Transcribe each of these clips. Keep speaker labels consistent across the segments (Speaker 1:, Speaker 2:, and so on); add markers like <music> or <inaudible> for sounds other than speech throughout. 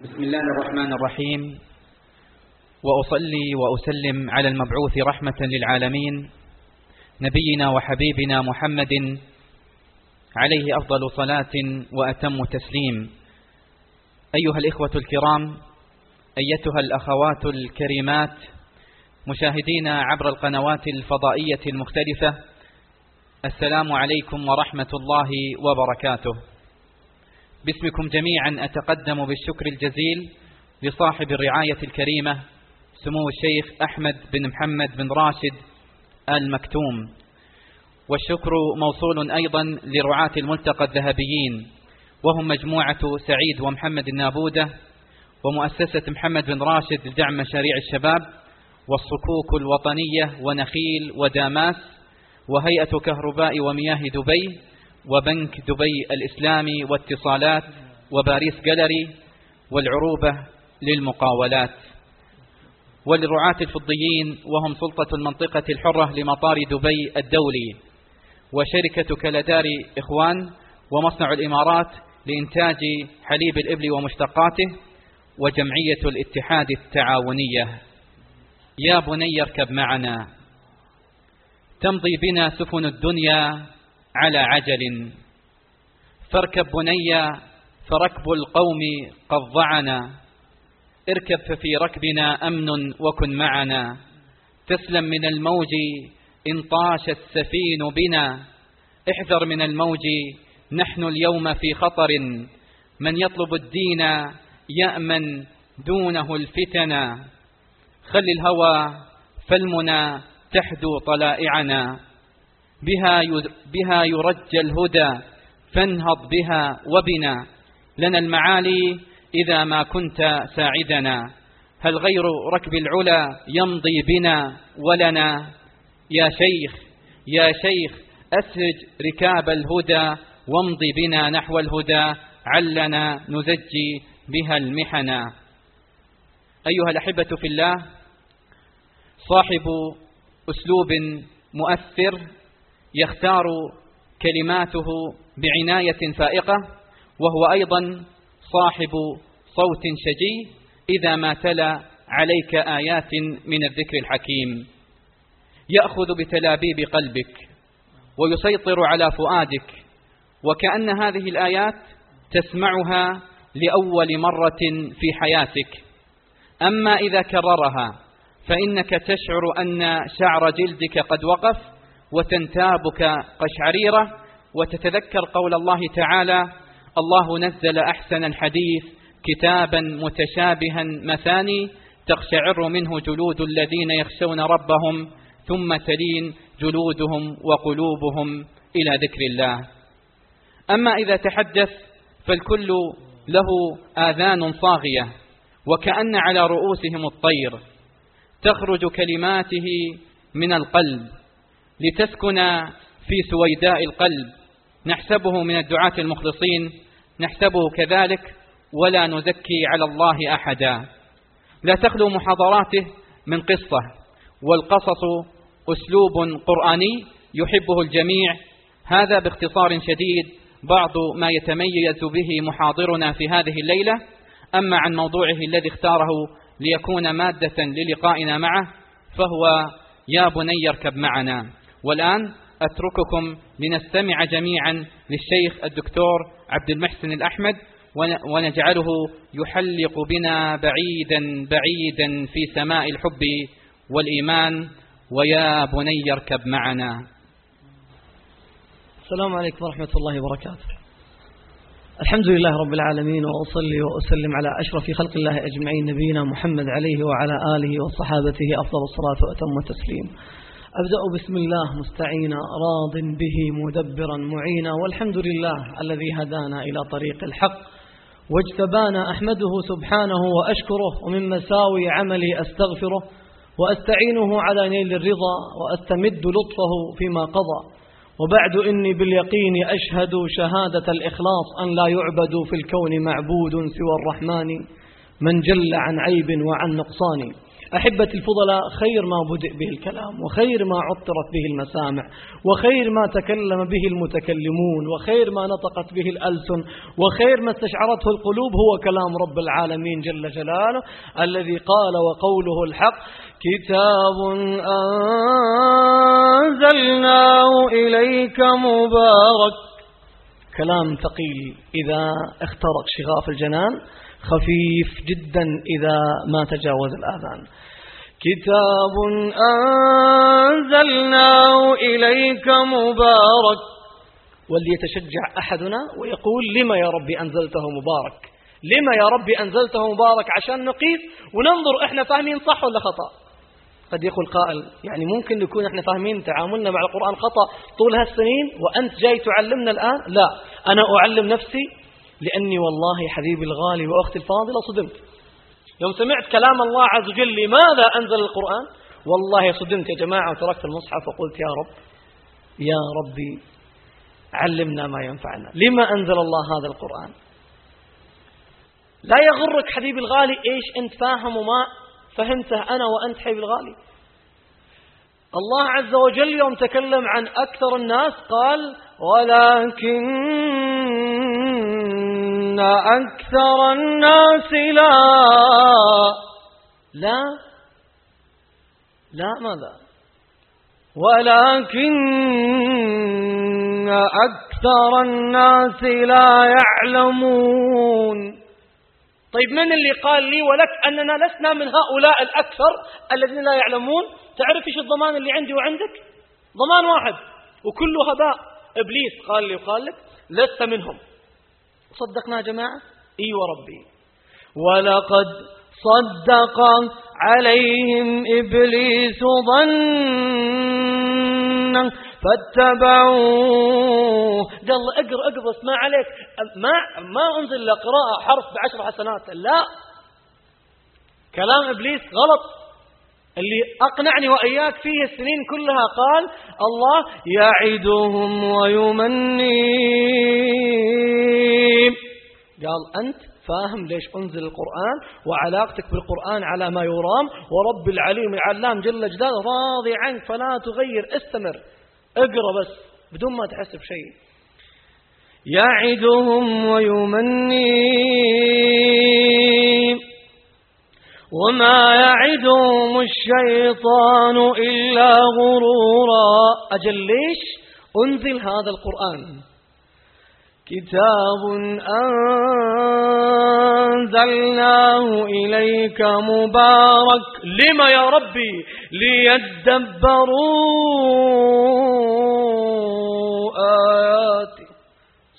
Speaker 1: بسم الله الرحمن الرحيم. وأصلي وأسلم على المبعوث رحمة للعالمين نبينا وحبيبنا محمد عليه أفضل صلاة وأتم تسليم. أيها الإخوة الكرام أيتها الأخوات الكريمات مشاهدينا عبر القنوات الفضائية المختلفة السلام عليكم ورحمة الله وبركاته. باسمكم جميعا أتقدم بالشكر الجزيل لصاحب الرعاية الكريمة سمو الشيخ أحمد بن محمد بن راشد المكتوم. والشكر موصول أيضا لرعاة الملتقى الذهبيين وهم مجموعة سعيد ومحمد النابودة ومؤسسة محمد بن راشد لدعم مشاريع الشباب والصكوك الوطنية ونخيل وداماس وهيئة كهرباء ومياه دبي وبنك دبي الإسلامي واتصالات وباريس جالري والعروبة للمقاولات. وللرعاة الفضيين وهم سلطة المنطقة الحرة لمطار دبي الدولي. وشركة كلدار إخوان ومصنع الإمارات لإنتاج حليب الإبل ومشتقاته وجمعية الاتحاد التعاونية. يا بني اركب معنا. تمضي بنا سفن الدنيا على عجل. فاركب بني فركب القوم قد ضعنا. اركب ففي ركبنا أمن وكن معنا. تسلم من الموج إن طاش السفين بنا. احذر من الموج نحن اليوم في خطر. من يطلب الدين يأمن دونه الفتن. خل الهوى فالمنى تحدو طلائعنا. بها بها يرجى الهدى فانهض بها وبنا. لنا المعالي إذا ما كنت ساعدنا. هل غير ركب العلا يمضي بنا ولنا؟ يا شيخ يا شيخ أسرج ركاب الهدى وامضي بنا نحو الهدى. علنا نزجي بها المحنا أيها الأحبة في الله صاحب أسلوب مؤثر يختار كلماته بعناية فائقة وهو أيضا صاحب صوت شجي إذا ما تلا عليك آيات من الذكر الحكيم. يأخذ بتلابيب قلبك ويسيطر على فؤادك وكأن هذه الآيات تسمعها لأول مرة في حياتك. أما إذا كررها فإنك تشعر أن شعر جلدك قد وقف وتنتابك قشعريرة وتتذكر قول الله تعالى الله نزل أحسن الحديث كتابا متشابها مثاني تقشعر منه جلود الذين يخشون ربهم ثم تلين جلودهم وقلوبهم إلى ذكر الله أما إذا تحدث فالكل له آذان صاغية وكأن على رؤوسهم الطير تخرج كلماته من القلب. لتسكن في سويداء القلب. نحسبه من الدعاة المخلصين. نحسبه كذلك ولا نزكي على الله أحدا. لا تخلو محاضراته من قصة والقصص أسلوب قرآني يحبه الجميع. هذا باختصار شديد بعض ما يتميز به محاضرنا في هذه الليلة. أما عن موضوعه الذي اختاره ليكون مادة للقائنا معه فهو يا بني اركب معنا. والآن أترككم لنستمع جميعا للشيخ الدكتور عبد المحسن الأحمد ونجعله يحلق بنا بعيدا بعيدا في سماء الحب والإيمان. ويا بني اركب معنا.
Speaker 2: السلام عليكم ورحمة الله وبركاته. الحمد لله رب العالمين وأصلي وأسلم على أشرف خلق الله أجمعين نبينا محمد عليه وعلى آله وصحابته أفضل الصلاة وأتم التسليم. أبدأ بسم الله مستعينا راض به مدبرا معينا والحمد لله الذي هدانا إلى طريق الحق واجتبانا أحمده سبحانه وأشكره ومن مساوي عملي أستغفره وأستعينه على نيل الرضا وأستمد لطفه فيما قضى وبعد إني باليقين أشهد شهادة الإخلاص أن لا يعبد في الكون معبود سوى الرحمن من جل عن عيب وعن نقصان.
Speaker 3: أحبة الفضلاء خير ما بدأ به الكلام وخير ما عطرت به المسامع وخير ما تكلم به المتكلمون وخير ما نطقت به الألسن وخير ما استشعرته القلوب هو كلام رب العالمين جل جلاله الذي قال وقوله الحق كتاب أنزلناه إليك مبارك. كلام ثقيل إذا اخترق شغاف الجنان خفيف جدا إذا ما تجاوز الآذان. كتاب أنزلناه إليك مبارك. وليتشجع أحدنا ويقول لما يا ربي أنزلته مبارك؟ لما يا ربي أنزلته مبارك عشان نقيس وننظر إحنا فاهمين صح ولا خطأ؟ قد يقول قائل يعني ممكن نكون إحنا فاهمين تعاملنا مع القرآن خطأ طول هالسنين وأنت جاي تعلمنا الآن؟ لا أنا أعلم نفسي لأني والله حبيبي الغالي وأختي الفاضلة صدمت. يوم سمعت كلام الله عز وجل لماذا أنزل القرآن؟ والله صدمت يا جماعة وتركت المصحف وقلت يا رب يا ربي علمنا ما ينفعنا. لما أنزل الله هذا القرآن؟ لا يغرك حبيبي الغالي إيش أنت فاهم وما فهمته أنا وأنت حبيبي الغالي. الله عز وجل يوم تكلم عن أكثر الناس قال ولكن أكثر الناس لا. لا. لا ماذا؟ ولكن أكثر الناس لا يعلمون. طيب من اللي قال لي ولك أننا لسنا من هؤلاء الأكثر الذين لا يعلمون؟ تعرف إيش الضمان اللي عندي وعندك؟ ضمان واحد وكله هباء إبليس قال لي وقال لك لست منهم. صدقنا يا جماعة؟ إي وربي. ولقد صدق عليهم إبليس ظنا فاتبعوه. قال اقرأ بس ما عليك. ما, ما أنزل لقراءة حرف بعشر حسنات. لا. كلام إبليس غلط. اللي أقنعني وإياك فيه السنين كلها قال الله يعدهم ويمنيم قال أنت فاهم ليش أنزل القرآن وعلاقتك بالقرآن على ما يرام ورب العليم العلام جل جلاله راضي عنك فلا تغير. استمر اقرأ بس بدون ما تحس بشيء. يعدهم ويمنيهم. وما يعدهم الشيطان إلا غرورا. أجل ليش أنزل هذا القرآن؟ كتاب أنزلناه إليك مبارك. لما يا ربي؟ ليدبروا آياتي.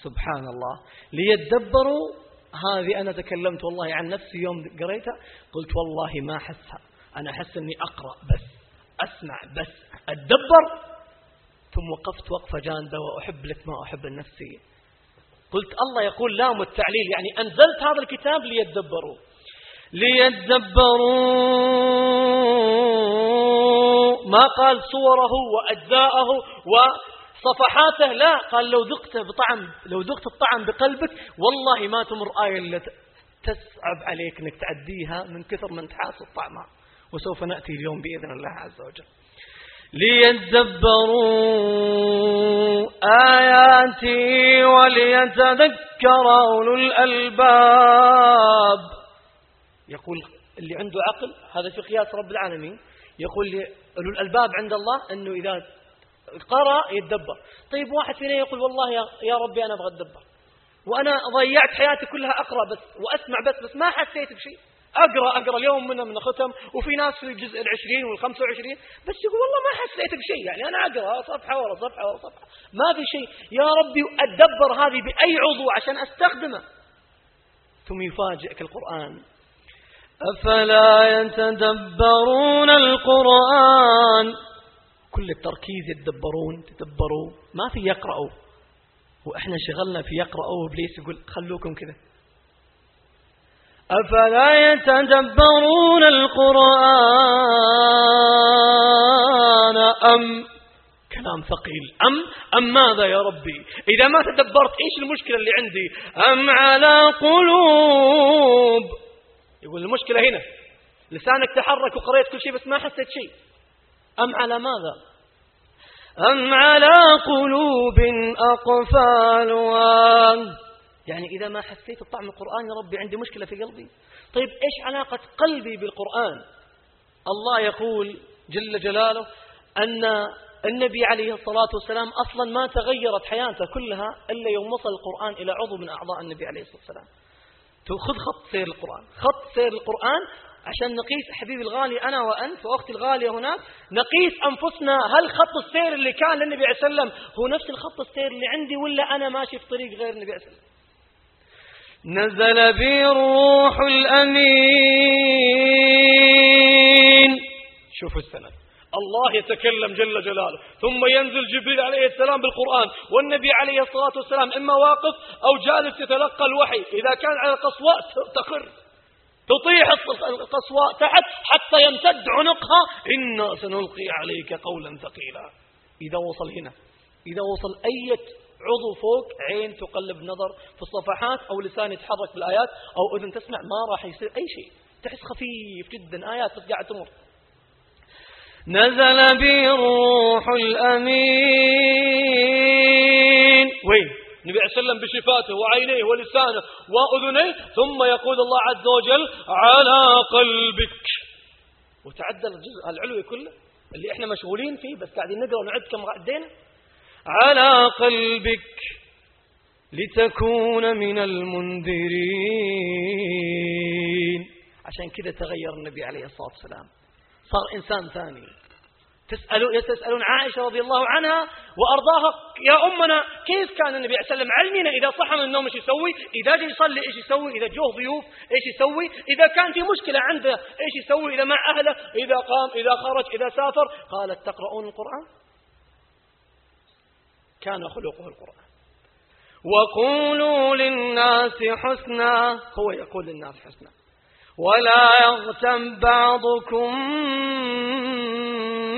Speaker 3: سبحان الله. ليدبروا هذه أنا تكلمت والله عن نفسي يوم قريتها قلت والله ما أحسها. أنا أحس أني أقرأ بس أسمع بس أتدبر. ثم وقفت وقفة جاندة وأحب لك ما أحب النفسية قلت الله يقول لام التعليل يعني أنزلت هذا الكتاب ليتدبروا. ليتدبروا. ما قال صوره وأجزاءه وصفحاته لا قال لو ذقت بطعم لو ذقت الطعم بقلبك والله ما تمر آية إلا تسعب عليك أنك تعديها من كثر من تحاس طعمها. وسوف نأتي اليوم بإذن الله عز وجل. ليدبروا آياتي وليتذكر أولو الألباب. يقول اللي عنده عقل هذا في قياس رب العالمين. يقول أولو الألباب عند الله أنه إذا قرأ يتدبر. طيب واحد فينا يقول والله يا ربي أنا أبغى أتدبر. وأنا ضيعت حياتي كلها أقرأ بس وأسمع بس بس ما حسيت بشيء. أقرأ أقرأ اليوم منه من ختم وفي ناس في الجزء العشرين والخمسة وعشرين بس يقول والله ما حسيت بشيء. يعني أنا أقرأ صفحة ورا صفحة ورا صفحة. ما في شيء. يا ربي أدبر هذه بأي عضو عشان أستخدمه. ثم يفاجئك القرآن. أفلا يتدبرون القرآن؟ كل التركيز يتدبرون تدبروا. ما في يقرأوا. وإحنا شغلنا في يقرأوا إبليس يقول خلوكم كذا. أفلا يتدبرون القرآن أم؟ كلام ثقيل. أم؟ أم ماذا يا ربي؟ إذا ما تدبرت إيش المشكلة اللي عندي؟ أم على قلوب؟ يقول المشكلة هنا. لسانك تحرك وقريت كل شيء بس ما حسيت شيء. أم على ماذا؟ أم على قلوب أقفالها. يعني إذا ما حسيت بطعم القرآن يا ربي عندي مشكلة في قلبي. طيب إيش علاقة قلبي بالقرآن؟ الله يقول جل جلاله أن النبي عليه الصلاة والسلام أصلا ما تغيرت حياته كلها إلا يوم وصل القرآن إلى عضو من أعضاء النبي عليه الصلاة والسلام. خذ خط سير القرآن. خط سير القرآن عشان نقيس حبيبي الغالي أنا وأنت وأختي الغالية هناك نقيس أنفسنا هل خط السير اللي كان للنبي عليه وسلم هو نفس الخط السير اللي عندي ولا أنا ماشي في طريق غير النبي عليه وسلم نزل بي الروح الأمين. شوفوا السند. الله يتكلم جل جلاله. ثم ينزل جبريل عليه السلام بالقرآن. والنبي عليه الصلاة والسلام إما واقف أو جالس يتلقى الوحي. إذا كان على القصواء تقر. تطيح القصواء تحت حتى يمتد عنقها. إنا سنلقي عليك قولا ثقيلا. إذا وصل هنا. إذا وصل أي عضو فوق عين تقلب نظر في الصفحات أو لسان يتحرك بالآيات أو أذن تسمع ما راح يصير أي شيء. تحس خفيف جدا. آيات قاعد تمر. نزل بي الروح الأمين. وين؟ النبي عليه وسلم بشفاته وعينيه ولسانه وأذنيه ثم يقول الله عز وجل على قلبك. وتعدل الجزء العلوي كله اللي إحنا مشغولين فيه بس قاعدين نقرأ ونعد كم عدينا على قلبك لتكون من المنذرين. عشان كذا تغير النبي عليه الصلاة والسلام. صار إنسان ثاني. تسألون يتسألون عائشة رضي الله عنها وأرضاها يا أمنا كيف كان النبي عليه وسلم علمنا إذا صحى من النوم إيش يسوي؟ إذا جاء يصلي إيش يسوي؟ إذا جوه ضيوف إيش يسوي؟ إذا كان في مشكلة عنده إيش يسوي؟ إذا مع أهله إذا قام إذا خرج إذا سافر. قالت تقرؤون القرآن؟ كان خلقه القرآن. وقولوا للناس حسنا. هو يقول للناس حسنا. ولا يغتم بعضكم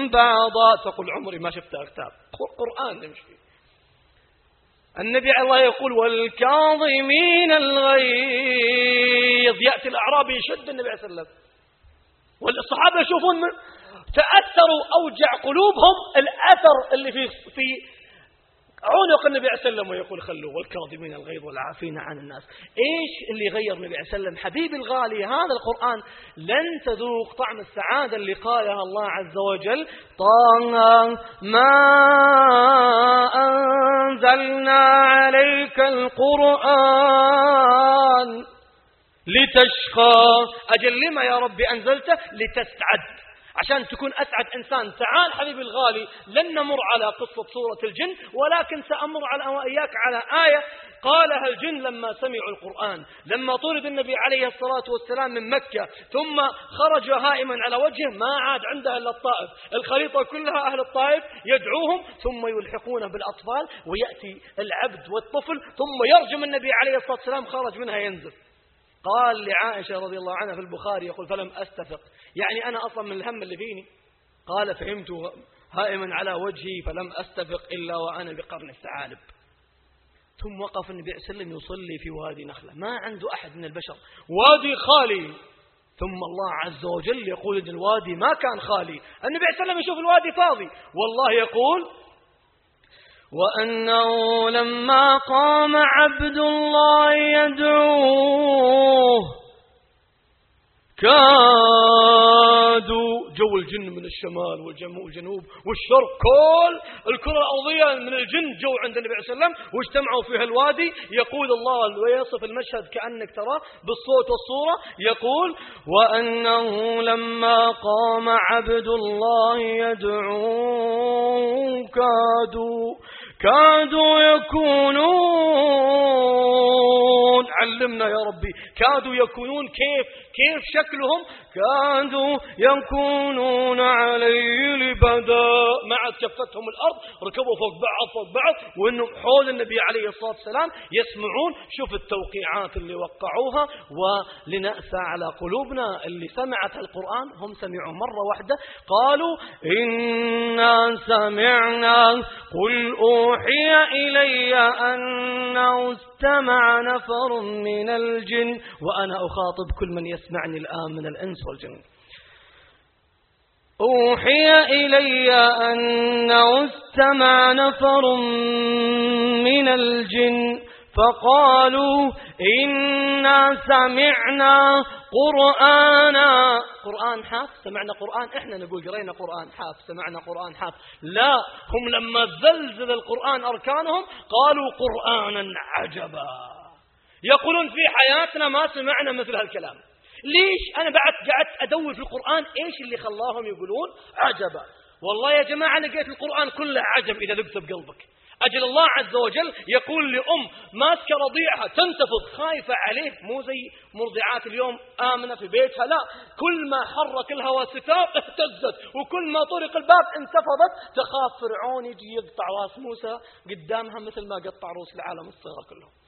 Speaker 3: بعضا تقول عمري ما شفت كتاب قرآن نمشي النبي عليه الله يقول والكاظمين الغيظ. يأتي الأعرابي يشد النبي عليه وسلم والصحابة يشوفون تأثروا أوجع قلوبهم الأثر اللي في في عنق النبي عليه وسلم ويقول خلوا والكاظمين الغيظ والعافين عن الناس. إيش اللي غير النبي عليه وسلم حبيبي الغالي هذا القرآن لن تذوق طعم السعادة اللي قالها الله عز وجل. طه ما أنزلنا عليك القرآن لتشقى. أجل لما يا ربي أنزلته؟ لتسعد. عشان تكون أسعد إنسان. تعال حبيبي الغالي لن نمر على قصة سورة الجن ولكن سأمر على وإياك على آية قالها الجن لما سمعوا القرآن. لما طرد النبي عليه الصلاة والسلام من مكة ثم خرج هائما على وجهه ما عاد عنده إلا الطائف. الخريطة كلها أهل الطائف يدعوهم ثم يلحقونه بالأطفال ويأتي العبد والطفل ثم يرجم النبي عليه الصلاة والسلام خرج منها ينزل. قال لعائشة رضي الله عنها في البخاري يقول فلم أستفق. يعني أنا أصلا من الهم اللي فيني. قال فهمت هائما على وجهي فلم أستفق إلا وأنا بقرن الثعالب. ثم وقف النبي عليه وسلم يصلي في وادي نخلة. ما عنده أحد من البشر. وادي خالي. ثم الله عز وجل يقول إن الوادي ما كان خالي. النبي عليه وسلم يشوف الوادي فاضي. والله يقول وأنه لما قام عبد الله يدعوه كادوا جو الجن من الشمال والجنوب والشرق كل الكرة الأرضية من الجن جو عند النبي عليه وسلم واجتمعوا في الوادي يقول الله ويصف المشهد كأنك تراه بالصوت والصورة يقول وأنه لما قام عبد الله يدعوه كادوا كادوا يكونون. علمنا يا ربي كادوا يكونون كيف؟ كيف شكلهم؟ كادوا يكونون عليه لبدا ما عاد كفتهم الأرض ركبوا فوق بعض فوق بعض وإنهم حول النبي عليه الصلاة والسلام يسمعون. شوف التوقيعات اللي وقعوها ولنأسى على قلوبنا اللي سمعت القرآن. هم سمعوا مرة واحدة قالوا إنا سمعنا قل أوحي إلي أنه استمع نفر من الجن. وأنا أخاطب كل من يسمعني الآن من الإنس والجن. أوحي إلي أنه استمع نفر من الجن فقالوا إنا سمعنا قرآنا. قرآن حاف؟ سمعنا قرآن؟ إحنا نقول قرينا قرآن حاف سمعنا قرآن حاف. لا هم لما زلزل القرآن أركانهم قالوا قرآنا عجبا. يقولون في حياتنا ما سمعنا مثل هالكلام. ليش أنا بعد قعدت أدور في القرآن؟ إيش اللي خلاهم يقولون؟ عجبا والله يا جماعة لقيت القرآن كله عجب إذا ذقت بقلبك. أجل الله عز وجل يقول لأم ماسكة رضيعها تنتفض. خايفة عليه. مو زي مرضعات اليوم. آمنة في بيتها. لا. كل ما حرك الهواء ستار اهتزت. وكل ما طرق الباب انتفضت. تخاف فرعون يجي يقطع رأس موسى قدامها مثل ما قطع روس العالم الصغيرة كلهم.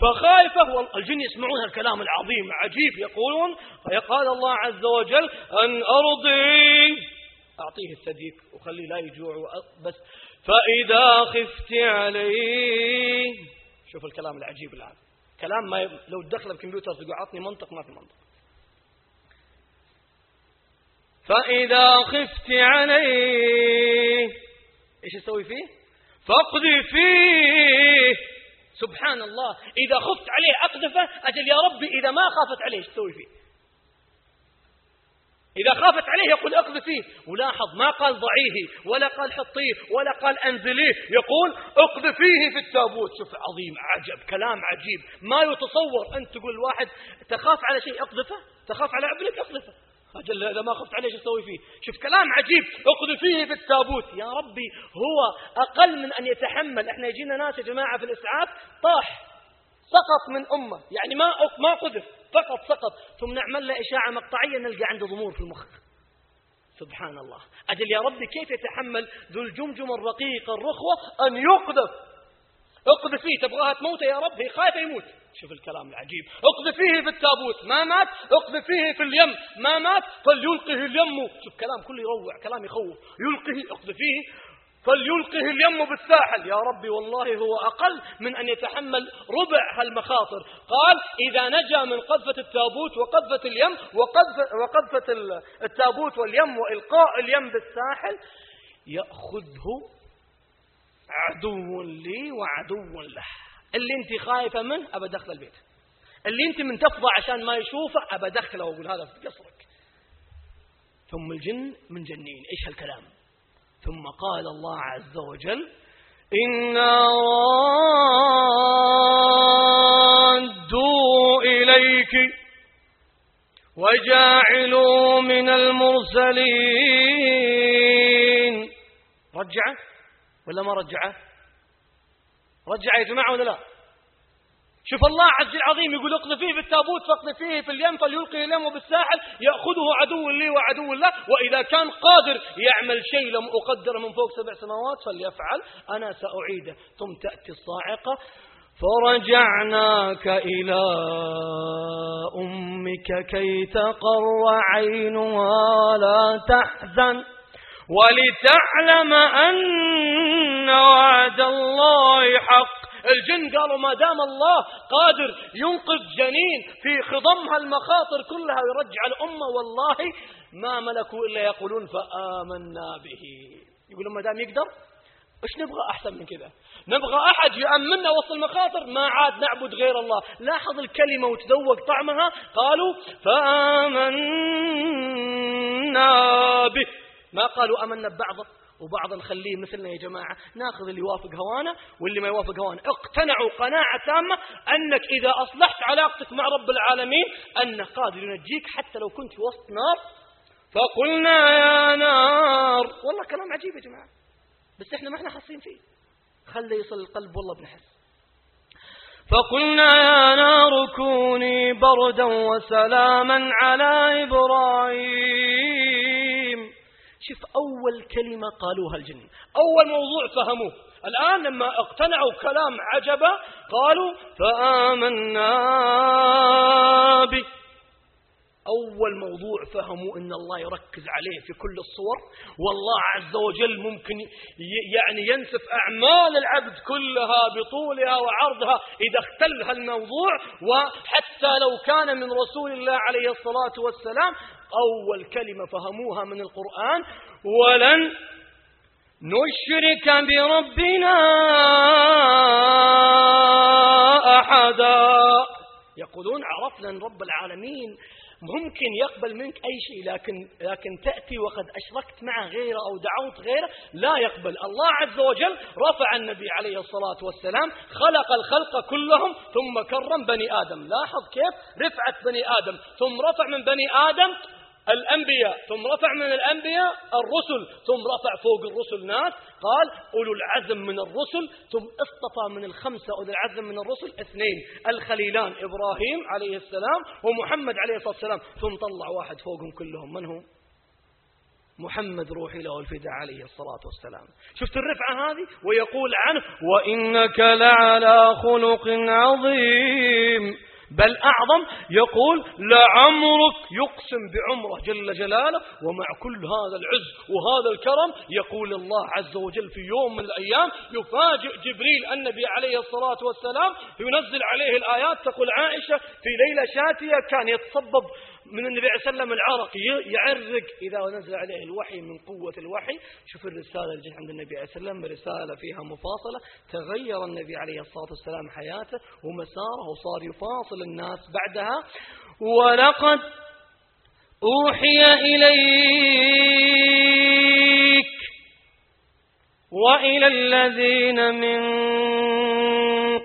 Speaker 3: فخايفة الجن يسمعون الكلام العظيم عجيب يقولون فيقال الله عز وجل أن أرضي. أعطيه الثديك وخليه لا يجوع بس. فإذا خفت عليه. شوف الكلام العجيب الآن. كلام ما. لو تدخل الكمبيوتر تقول عطني منطق ما في منطق. فإذا خفت عليه. إيش يسوي فيه؟ فاقذي فيه. سبحان الله إذا خفت عليه أقذفة أجل يا ربي إذا ما خافت عليه إيش تسوي فيه؟ إذا خافت عليه يقول اقذفيه ولاحظ ما قال ضعيه ولا قال حطيه ولا قال أنزليه. يقول أقذفيه في التابوت. شوف عظيم عجب كلام عجيب. ما يتصور أن تقول الواحد تخاف على شيء أقذفه؟ تخاف على ابنك أقذفه. أجل إذا ما خفت عليه شو تسوي فيه؟ شوف كلام عجيب اقذفيه في التابوت. يا ربي هو أقل من أن يتحمل. إحنا يجينا ناس يا جماعة في الإسعاف طاح سقط من أمة. يعني ما ما قذف فقط سقط. ثم نعمل له إشاعة مقطعية نلقى عنده ضمور في المخ. سبحان الله. أجل يا ربي كيف يتحمل ذو الجمجم الرقيق الرخوة أن يقذف؟ اقذف فيه تبغاها تموت يا رب هي خايفة يموت. شوف الكلام العجيب. اقذف فيه في التابوت. ما مات؟ اقذف فيه في اليم. ما مات؟ فليلقه اليم. شوف كلام كله يروع كلام يخوف. يلقه اقذف فيه. فليلقه اليم بالساحل. يا ربي والله هو أقل من أن يتحمل ربع هالمخاطر. قال إذا نجا من قذفة التابوت وقذفة اليم وقذفة, وقذفة التابوت واليم وإلقاء اليم بالساحل يأخذه عدو لي وعدو له. اللي انت خايفة منه أبى دخل البيت. اللي انت من تفضى عشان ما يشوفه أبى دخله وأقول هذا في قصرك. ثم الجن من جنين. إيش هالكلام؟ ثم قال الله عز وجل إنا ردوا إليك وجاعلوا من المرسلين. رجعه. ولا ما رجعه؟ رجع يا جماعة ولا لا؟ شوف الله عز العظيم يقول اقذفيه في التابوت فاقذفيه في اليم فليلقي اليم بالساحل يأخذه عدو لي وعدو له وإذا كان قادر يعمل شيء لم أقدر من فوق سبع سماوات فليفعل أنا سأعيده. ثم تأتي الصاعقة فرجعناك إلى أمك كي تقر عينها لا تحزن. ولتعلم أن وعد الله حق. الجن قالوا ما دام الله قادر ينقذ جنين في خضمها المخاطر كلها ويرجع الأمة والله ما ملكوا إلا يقولون فآمنا به. يقولون ما دام يقدر إيش نبغى أحسن من كذا؟ نبغى أحد يأمننا وسط المخاطر ما عاد نعبد غير الله. لاحظ الكلمة وتذوق طعمها قالوا فآمنا به. ما قالوا أمنا ببعض وبعض نخليه مثلنا يا جماعة. ناخذ اللي يوافق هوانا واللي ما يوافق هوانا. اقتنعوا قناعة تامة أنك إذا أصلحت علاقتك مع رب العالمين أنه قادر ينجيك حتى لو كنت في وسط نار. فقلنا يا نار. والله كلام عجيب يا جماعة. بس إحنا ما إحنا حاسين فيه. خلي يصل القلب والله بنحس. فقلنا يا نار كوني بردا وسلاما على إبراهيم. شوف أول كلمة قالوها الجن. أول موضوع فهموه. الآن لما اقتنعوا كلام عجبا قالوا فآمنا به. أول موضوع فهموا أن الله يركز عليه في كل الصور. والله عز وجل ممكن يعني ينسف أعمال العبد كلها بطولها وعرضها إذا اختل الموضوع وحتى لو كان من رسول الله عليه الصلاة والسلام أول كلمة فهموها من القرآن ولن نشرك بربنا أحدا. يقولون عرفنا رب العالمين ممكن يقبل منك أي شيء لكن, لكن تأتي وقد أشركت معه غيره أو دعوت غيره لا يقبل. الله عز وجل رفع النبي عليه الصلاة والسلام خلق الخلق كلهم ثم كرم بني آدم. لاحظ كيف؟ رفعت بني آدم ثم رفع من بني آدم الأنبياء ثم رفع من الأنبياء الرسل ثم رفع فوق الرسل ناس قال أولو العزم من الرسل. ثم اصطفى من الخمسة أولو العزم من الرسل اثنين الخليلان إبراهيم عليه السلام ومحمد عليه الصلاة والسلام. ثم طلع واحد فوقهم كلهم من هو محمد روحي له الفداء عليه الصلاة والسلام. شفت الرفعة هذه؟ ويقول عنه وإنك لعلى خلق عظيم. بل أعظم يقول لعمرك يقسم بعمرة جل جلاله ومع كل هذا العز وهذا الكرم يقول الله عز وجل في يوم من الأيام يفاجئ جبريل النبي عليه الصلاة والسلام ينزل عليه الآيات تقول عائشة في ليلة شاتية كان يتصبب من النبي عليه وسلم العرق يعرق. إذا نزل عليه الوحي من قوة الوحي شوف الرسالة اللي عند النبي عليه وسلم رسالة فيها مفاصلة. تغير النبي عليه الصلاة والسلام حياته ومساره وصار يفاصل الناس بعدها. ولقد أوحي إليك وإلى الذين من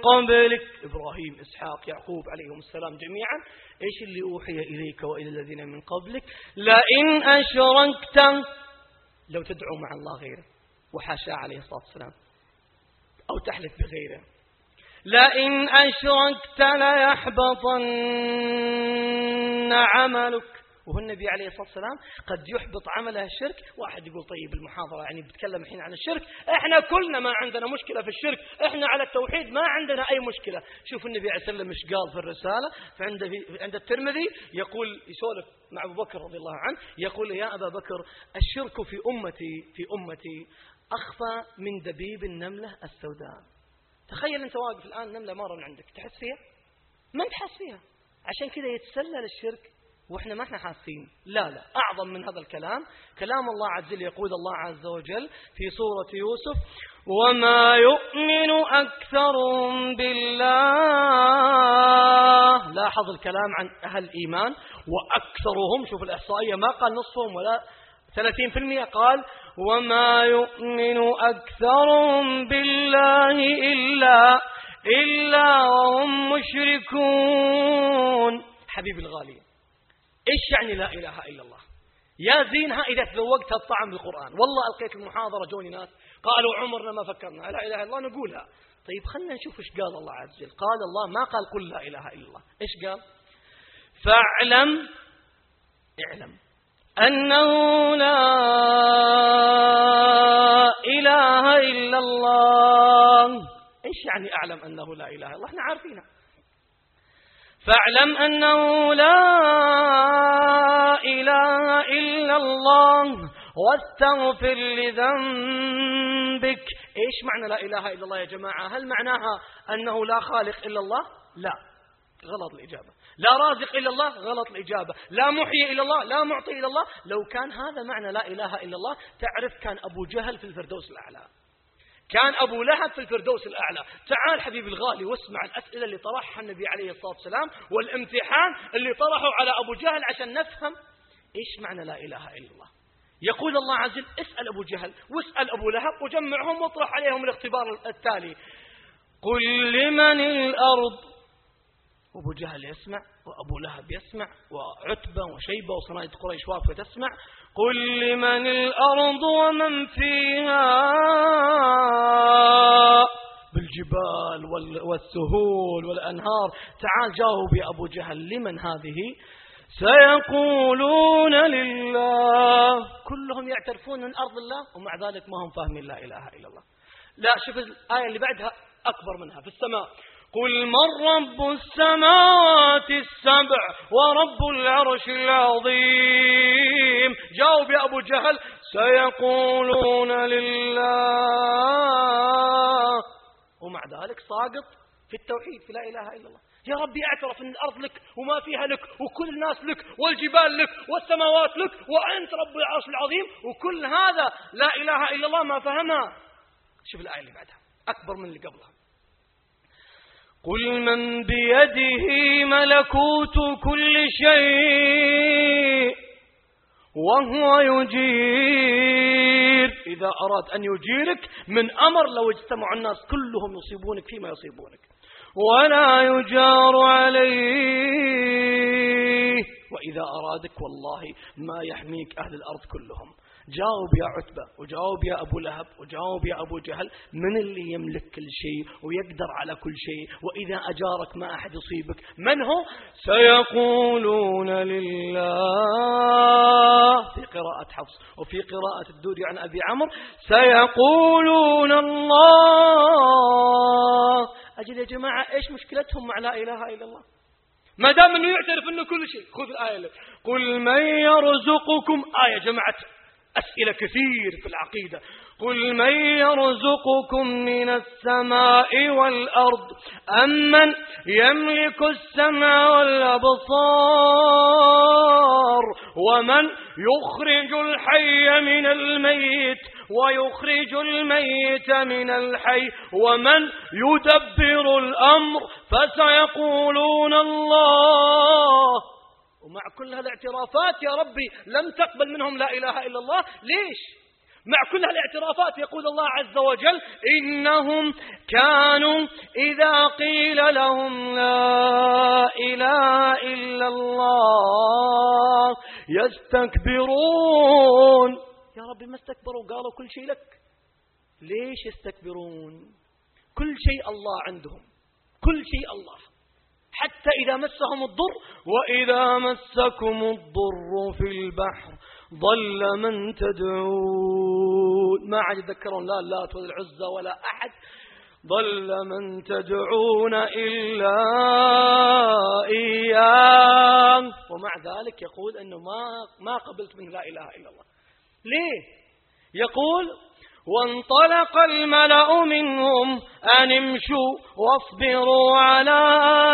Speaker 3: قبلك إبراهيم إسحاق يعقوب عليهم السلام جميعا. إيش اللي أوحي إليك وإلى الذين من قبلك؟ لئن أشركت لو تدعو مع الله غيره. وحاشا عليه الصلاة والسلام. أو تحلف بغيره. لئن أشركت ليحبطن عملك. وهو النبي عليه الصلاة والسلام قد يحبط عمله الشرك. واحد يقول طيب المحاضرة يعني بتكلم الحين عن الشرك. إحنا كلنا ما عندنا مشكلة في الشرك. إحنا على التوحيد ما عندنا أي مشكلة. شوف النبي عليه السلام إيش قال في الرسالة. فعند في عند الترمذي يقول يسولف مع أبو بكر رضي الله عنه يقول يا أبا بكر الشرك في أمتي في أمتي أخفى من دبيب النملة السوداء. تخيل أنت واقف الآن نملة مرة عندك تحس فيها؟ ما انت حاس فيها. عشان كذا يتسلل الشرك وإحنا ما إحنا حاسين. لا لا أعظم من هذا الكلام. كلام الله عز وجل يقول الله عز وجل في سورة يوسف وما يؤمن أكثرهم بالله. لاحظ الكلام عن أهل الإيمان. وأكثرهم شوف الإحصائية ما قال نصفهم ولا 30% قال وما يؤمن أكثرهم بالله إلا إلا وهم مشركون. حبيبي الغالي إيش يعني لا إله إلا الله؟ يا زينها إذا تذوقت الطعم بالقرآن. والله ألقيت المحاضرة جوني ناس قالوا عمرنا ما فكرنا. لا إله إلا الله نقولها. طيب خلنا نشوف إيش قال الله عز وجل. قال الله ما قال قل لا إله إلا الله. إيش قال؟ فاعلم اعلم أنه لا إله إلا الله. إيش يعني أعلم أنه لا إله إلا الله؟ إحنا عارفينها فاعلم أنه لا إله إلا الله واستغفر لذنبك. إيش معنى لا إله إلا الله يا جماعة؟ هل معناها أنه لا خالق إلا الله؟ لا. غلط الإجابة. لا رازق إلا الله؟ غلط الإجابة. لا محيي إلا الله؟ لا معطي إلا الله؟ لو كان هذا معنى لا إله إلا الله تعرف كان أبو جهل في الفردوس الأعلى. كان أبو لهب في الفردوس الأعلى. تعال حبيبي الغالي واسمع الأسئلة اللي طرحها النبي عليه الصلاة والسلام والامتحان اللي طرحه على أبو جهل عشان نفهم إيش معنى لا إله إلا الله. يقول الله عز وجل اسأل أبو جهل واسأل أبو لهب وجمعهم واطرح عليهم الاختبار التالي. قل لمن الأرض؟ أبو جهل يسمع. وأبو لهب يسمع وعتبة وشيبة وصنايد قريش واقفة تسمع قل لمن الأرض ومن فيها؟ بالجبال والسهول والأنهار. تعال جاوب يا أبو جهل لمن هذه؟ سيقولون لله. كلهم يعترفون من أرض الله ومع ذلك ما هم فاهمين لا إله إلا الله. لا شوف الآية اللي بعدها أكبر منها في السماء. قل من رب السماوات السبع ورب العرش العظيم؟ جاوب يا أبو جهل سيقولون لله. ومع ذلك ساقط في التوحيد في لا إله إلا الله. يا ربي اعترف إن الأرض لك وما فيها لك وكل الناس لك والجبال لك والسماوات لك وأنت رب العرش العظيم وكل هذا لا إله إلا الله ما فهمها شوف الآية اللي بعدها أكبر من اللي قبلها. قل من بيده ملكوت كل شيء وهو يجير. إذا أراد أن يجيرك من أمر لو اجتمع الناس كلهم يصيبونك فيما يصيبونك. ولا يجار عليه. وإذا أرادك والله ما يحميك أهل الأرض كلهم. جاوب يا عتبة وجاوب يا أبو لهب وجاوب يا أبو جهل من اللي يملك كل شيء ويقدر على كل شيء؟ وإذا أجارك ما أحد يصيبك من هو؟ سيقولون لله. في قراءة حفص وفي قراءة الدوري عن أبي عمرو سيقولون الله. أجل يا جماعة إيش مشكلتهم مع لا إله إلا الله؟ ما دام إنه يعترف إنه كل شيء خذ الآية لك قل من يرزقكم إيه جمعت أسئلة كثير في العقيدة. قل من يرزقكم من السماء والأرض أمن يملك السمع والأبصار ومن يخرج الحي من الميت ويخرج الميت من الحي ومن يدبر الأمر فسيقولون الله ومع كل هالاعترافات يا ربي لم تقبل منهم لا إله إلا الله. ليش؟ مع كل هالاعترافات يقول الله عز وجل إنهم كانوا إذا قيل لهم لا إله إلا الله يستكبرون. يا ربي ما استكبروا؟ قالوا كل شيء لك. ليش يستكبرون؟ كل شيء الله عندهم. كل شيء الله. حتى إذا مسهم الضر وإذا مسكم الضر في البحر ضل من تدعون. ما عاد يذكرون لا اللات ولا العزى ولا أحد. ضل من تدعون إلا إياه. ومع ذلك يقول أنه ما ما قبلت منه لا إله إلا الله. ليه؟ يقول وانطلق الملأ منهم أن امشوا واصبروا على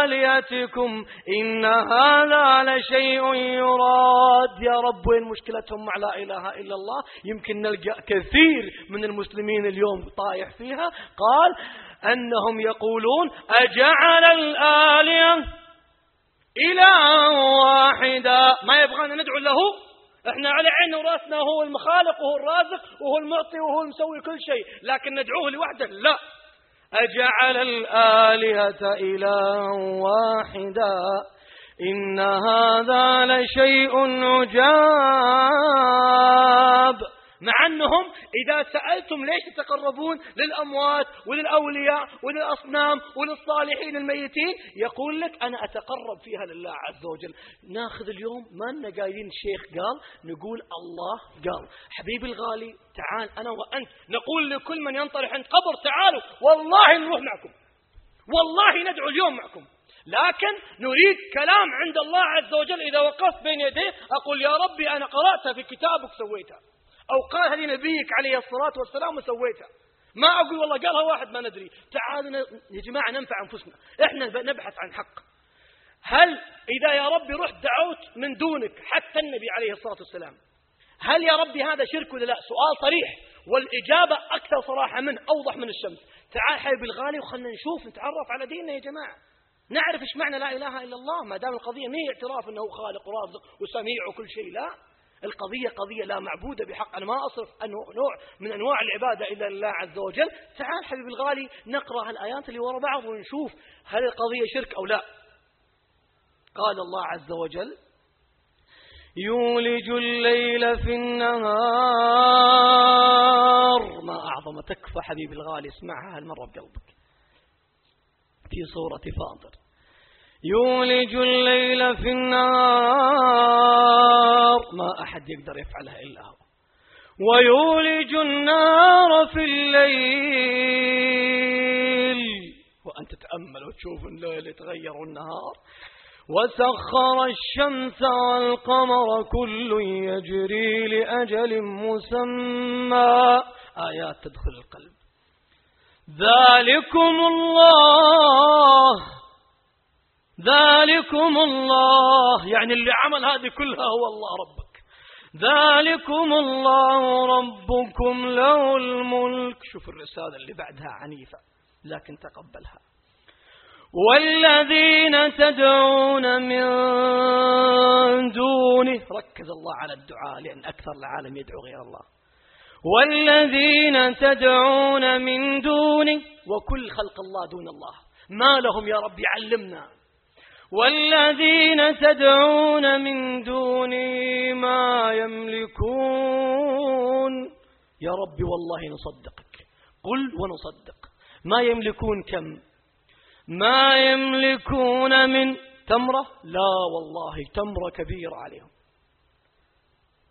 Speaker 3: آليتكم إن هذا لشيء يراد. يا رب وين مشكلتهم مع لا إله إلا الله؟ يمكن نلقى كثير من المسلمين اليوم طايح فيها. قال أنهم يقولون أجعل الآلية إله واحدا. ما يبغانا ندعو له؟ إحنا على عيننا وراسنا هو المخالق وهو الرازق وهو المعطي وهو المسوي كل شيء لكن ندعوه لوحده؟ لا. أجعل الآلهة إلها واحدا إن هذا لشيء عجاب. مع أنهم إذا سألتم ليش تتقربون للأموات وللأولياء وللأصنام وللصالحين الميتين يقول لك أنا أتقرب فيها لله عز وجل. ناخذ اليوم ما لنا قايلين الشيخ قال نقول الله قال. حبيبي الغالي تعال أنا وأنت نقول لكل من ينطرح عند قبر تعالوا. والله نروح معكم. والله ندعو اليوم معكم. لكن نريد كلام عند الله عز وجل. إذا وقفت بين يديه أقول يا ربي أنا قرأتها في كتابك سويتها. أو قال هذه نبيك عليه الصلاة والسلام وسويتها. ما أقول والله قالها واحد ما ندري. تعالوا يا جماعة ننفع أنفسنا. إحنا نبحث عن حق. هل إذا يا ربي رحت دعوت من دونك حتى النبي عليه الصلاة والسلام هل يا ربي هذا شرك ولا لا؟ سؤال صريح. والإجابة أكثر صراحة منه أوضح من الشمس. تعال حبيبي الغالي وخلنا نشوف نتعرف على ديننا يا جماعة. نعرف إيش معنى لا إله إلا الله ما دام القضية ما هي اعتراف أنه خالق ورازق وسميع وكل شيء لا. القضية قضية لا معبودة بحق. أنا ما أصرف نوع من أنواع العبادة إلا لله عز وجل. تعال حبيبي الغالي نقرأ هالآيات اللي وراء بعض ونشوف هل القضية شرك أو لا. قال الله عز وجل يولج الليل في النهار. ما أعظم تكفى حبيبي الغالي اسمعها هالمرة بقلبك. في صورة فاطر. يولج الليل في النار ما أحد يقدر يفعلها إلا هو. ويولج النار في الليل. تأمل تتأمل وتشوف الليل يتغير والنهار. وسخر الشمس والقمر كل يجري لأجل مسمى. آيات تدخل القلب. ذلكم الله. ذلكم الله يعني اللي عمل هذه كلها هو الله ربك. ذلكم الله ربكم له الملك. شوف الرسالة اللي بعدها عنيفة لكن تقبلها. والذين تدعون من دونه ركز الله على الدعاء لأن أكثر العالم يدعو غير الله. والذين تدعون من دونه وكل خلق الله دون الله. ما لهم يا رب علمنا والذين تدعون من دوني ما يملكون. يا رب والله نصدقك. قل ونصدق. ما يملكون كم؟ ما يملكون من تمرة؟ لا والله تمرة كبيرة عليهم.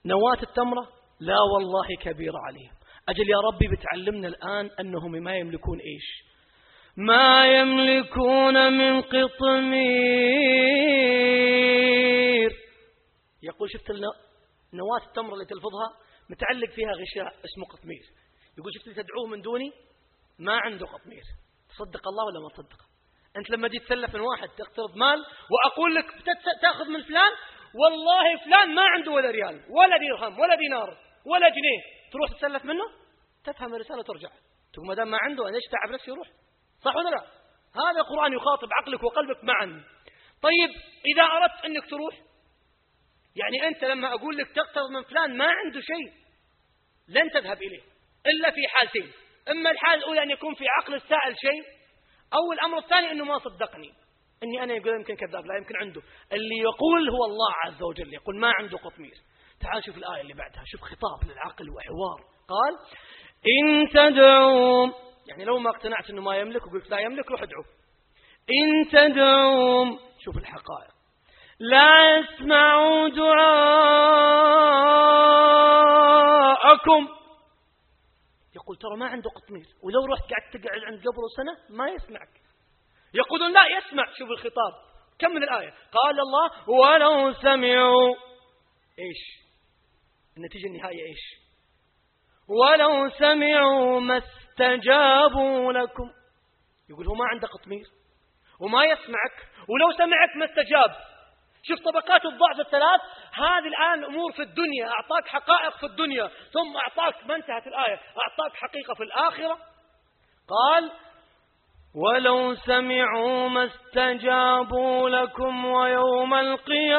Speaker 3: نواة التمرة؟ لا والله كبيرة عليهم. أجل يا ربي بتعلمنا الآن أنهم ما يملكون إيش؟ ما يملكون من قطمير. يقول شفت نواة التمر اللي تلفظها؟ متعلق فيها غشاء اسمه قطمير. يقول شفت اللي تدعوه من دوني؟ ما عنده قطمير. تصدق الله ولا ما تصدق؟ أنت لما جيت تسلف من واحد تقترض مال وأقول لك تأخذ من فلان؟ والله فلان ما عنده ولا ريال ولا درهم ولا دينار ولا جنيه. تروح تسلف منه؟ تفهم الرسالة وترجع. تقول ما دام ما عنده أنا تعب نفسي يروح صح ولا لا؟ هذا القرآن يخاطب عقلك وقلبك معا. طيب إذا أردت أنك تروح يعني أنت لما أقول لك تقترض من فلان ما عنده شيء لن تذهب إليه إلا في حالتين. إما الحالة الأولى أن يكون في عقل السائل شيء أو الأمر الثاني أنه ما صدقني. أني أنا يقول يمكن كذاب لا يمكن عنده. اللي يقول هو الله عز وجل يقول ما عنده قطمير. تعال شوف الآية اللي بعدها شوف خطاب للعقل وحوار. قال إن تدعوم يعني لو ما اقتنعت أنه ما يملك وقلت لا يملك روح ادعو إن تدعوم شوف الحقائق. لا يسمعوا دعاءكم. يقول ترى ما عنده قطمير ولو رحت قعدت تقعد عند قبره سنة ما يسمعك. يقولون لا يسمع. شوف الخطاب. كم من الآية؟ قال الله ولو سمعوا. إيش؟ النتيجة النهائية إيش؟ ولو سمعوا ما استجابوا لكم. يقول هو ما عنده قطمير وما يسمعك ولو سمعك ما استجاب. شوف طبقات الضعف الثلاث هذه الآن أمور في الدنيا أعطاك حقائق في الدنيا ثم أعطاك ما انتهت الآية أعطاك حقيقة في الآخرة. قال ولو سمعوا ما استجابوا لكم ويوم القيامة.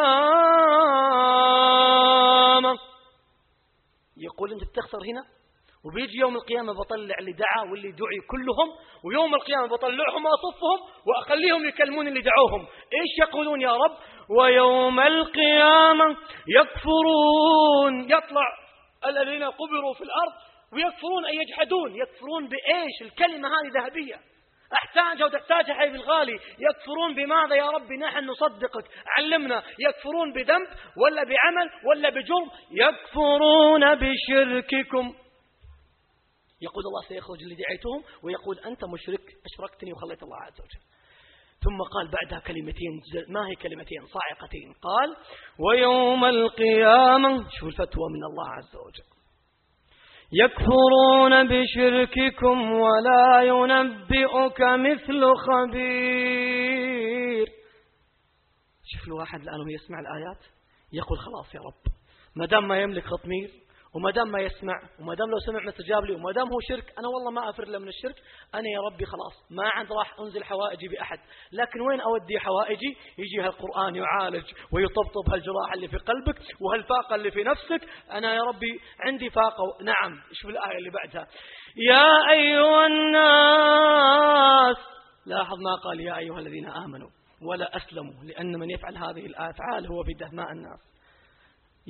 Speaker 3: يقول أنت بتخسر هنا؟ وبيجي يوم القيامة بطلع اللي دعا واللي دعي كلهم ويوم القيامة بطلعهم وأصفهم وأخليهم يكلمون اللي دعوهم. إيش يقولون يا رب؟ ويوم القيامة يكفرون. يطلع الذين قبروا في الأرض ويكفرون أي يجحدون. يكفرون بإيش؟ الكلمة هذه ذهبية. أحتاجها وتحتاجها حبيب الغالي. يكفرون بماذا يا ربي نحن نصدقك. علمنا. يكفرون بذنب ولا بعمل ولا بجرم. يكفرون بشرككم. يقول الله سيخرج اللي دعيتهم ويقول أنت مشرك أشركتني وخليت الله عز وجل. ثم قال بعدها كلمتين ما هي كلمتين؟ صاعقتين. قال ويوم القيامة شوف الفتوى من الله عز وجل. يكفرون بشرككم ولا ينبئك مثل خبير. شوف الواحد الآن يسمع الآيات يقول خلاص يا رب ما دام ما يملك خطمير وما دام ما يسمع وما دام لو سمع ما استجاب لي وما دام هو شرك أنا والله ما أفر له من الشرك. أنا يا ربي خلاص ما عاد راح أنزل حوائجي بأحد. لكن وين أودي حوائجي؟ يجي هالقرآن يعالج ويطبطب هالجراح اللي في قلبك وهالفاقة اللي في نفسك. أنا يا ربي عندي فاقة نعم شوف الآية اللي بعدها. يا أيها الناس لاحظ ما قال يا أيها الذين آمنوا. ولا أسلموا لأن من يفعل هذه الأفعال هو في دهماء الناس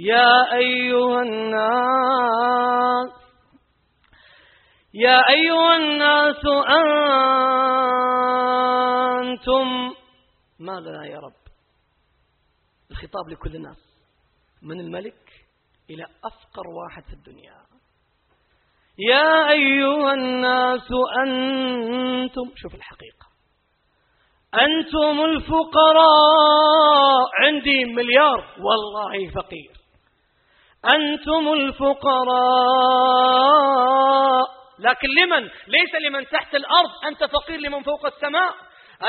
Speaker 3: يا أيها الناس يا أيها الناس أنتم ماذا يا رب. الخطاب لكل الناس من الملك إلى أفقر واحد في الدنيا. يا أيها الناس أنتم شوف الحقيقة. أنتم الفقراء عندي مليار والله فقير. أنتم الفقراء. لكن لمن؟ ليس لمن تحت الأرض. أنت فقير لمن فوق السماء.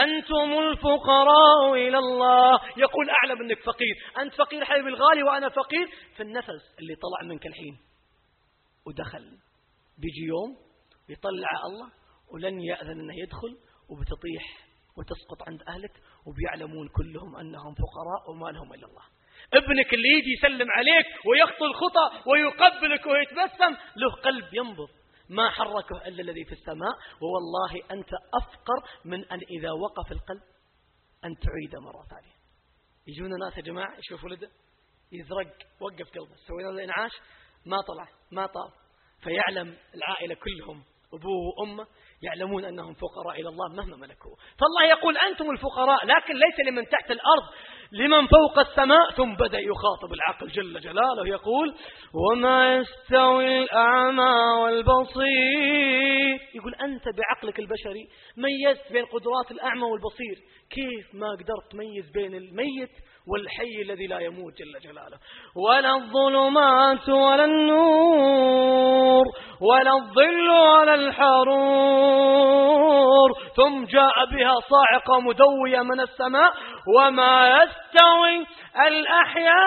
Speaker 3: أنتم الفقراء إلى الله. يقول أعلم أنك فقير. أنت فقير حبيبي الغالي وأنا فقير. في النفس اللي طلع منك الحين ودخل. بيجي يوم يطلع الله ولن يأذن أنه يدخل وبتطيح وتسقط عند أهلك وبيعلمون كلهم أنهم فقراء وما لهم إلا الله. ابنك اللي يجي يسلم عليك ويخطو الخطى ويقبلك ويتبسم له قلب ينبض ما حركه إلا الذي في السماء ووالله أنت أفقر من أن إذا وقف القلب أن تعيده مرة ثانية. يجون ناس يا جماعة يشوف ولده يزرق وقف قلبه. سوينا له إنعاش ما طلع ما طار. فيعلم العائلة كلهم أبوه وأمه يعلمون أنهم فقراء إلى الله مهما ملكوا فالله يقول أنتم الفقراء لكن ليس لمن تحت الأرض لمن فوق السماء ثم بدأ يخاطب العقل جل جلاله يقول وما يستوي الأعمى والبصير. يقول أنت بعقلك البشري ميزت بين قدرات الأعمى والبصير. كيف ما قدرت تميز بين الميت والحي الذي لا يموت جل جلاله. ولا الظلمات ولا النور ولا الظل ولا الحرور. ثم جاء بها صاعقة مدوية من السماء وما يستوي الأحياء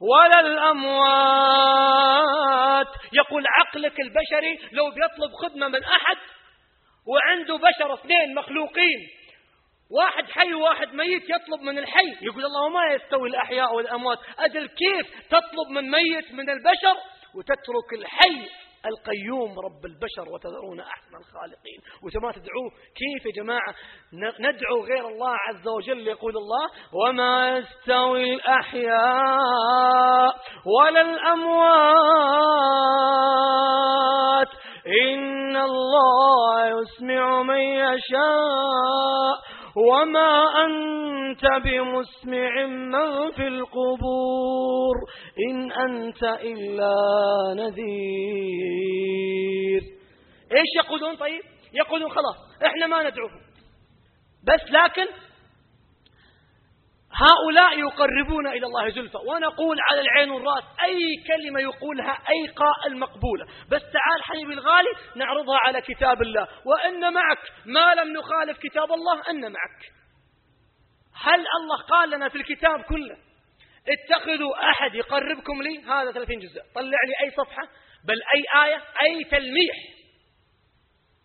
Speaker 3: ولا الأموات. يقول عقلك البشري لو بيطلب خدمة من أحد وعنده بشر اثنين مخلوقين واحد حي وواحد ميت يطلب من الحي. يقول الله ما يستوي الأحياء والأموات. أجل كيف تطلب من ميت من البشر وتترك الحي القيوم رب البشر وتذرون أحسن الخالقين؟ وما تدعوه كيف يا جماعة ندعو غير الله عز وجل؟ يقول الله وما يستوي الأحياء ولا الأموات. إن الله يسمع من يشاء. وما أنت بمسمع من في القبور إن أنت إلا نذير. إيش يقولون طيب؟ يقولون خلاص إحنا ما ندعوهم. بس لكن هؤلاء يقربون إلى الله زلفى. ونقول على العين والرأس أي كلمة يقولها أي قائل مقبولة بس تعال حبيبي الغالي نعرضها على كتاب الله. وإن معك ما لم نخالف كتاب الله أن معك. هل الله قال لنا في الكتاب كله اتخذوا أحد يقربكم لي؟ هذا 30 جزء. طلع لي أي صفحة؟ بل أي آية؟ أي تلميح؟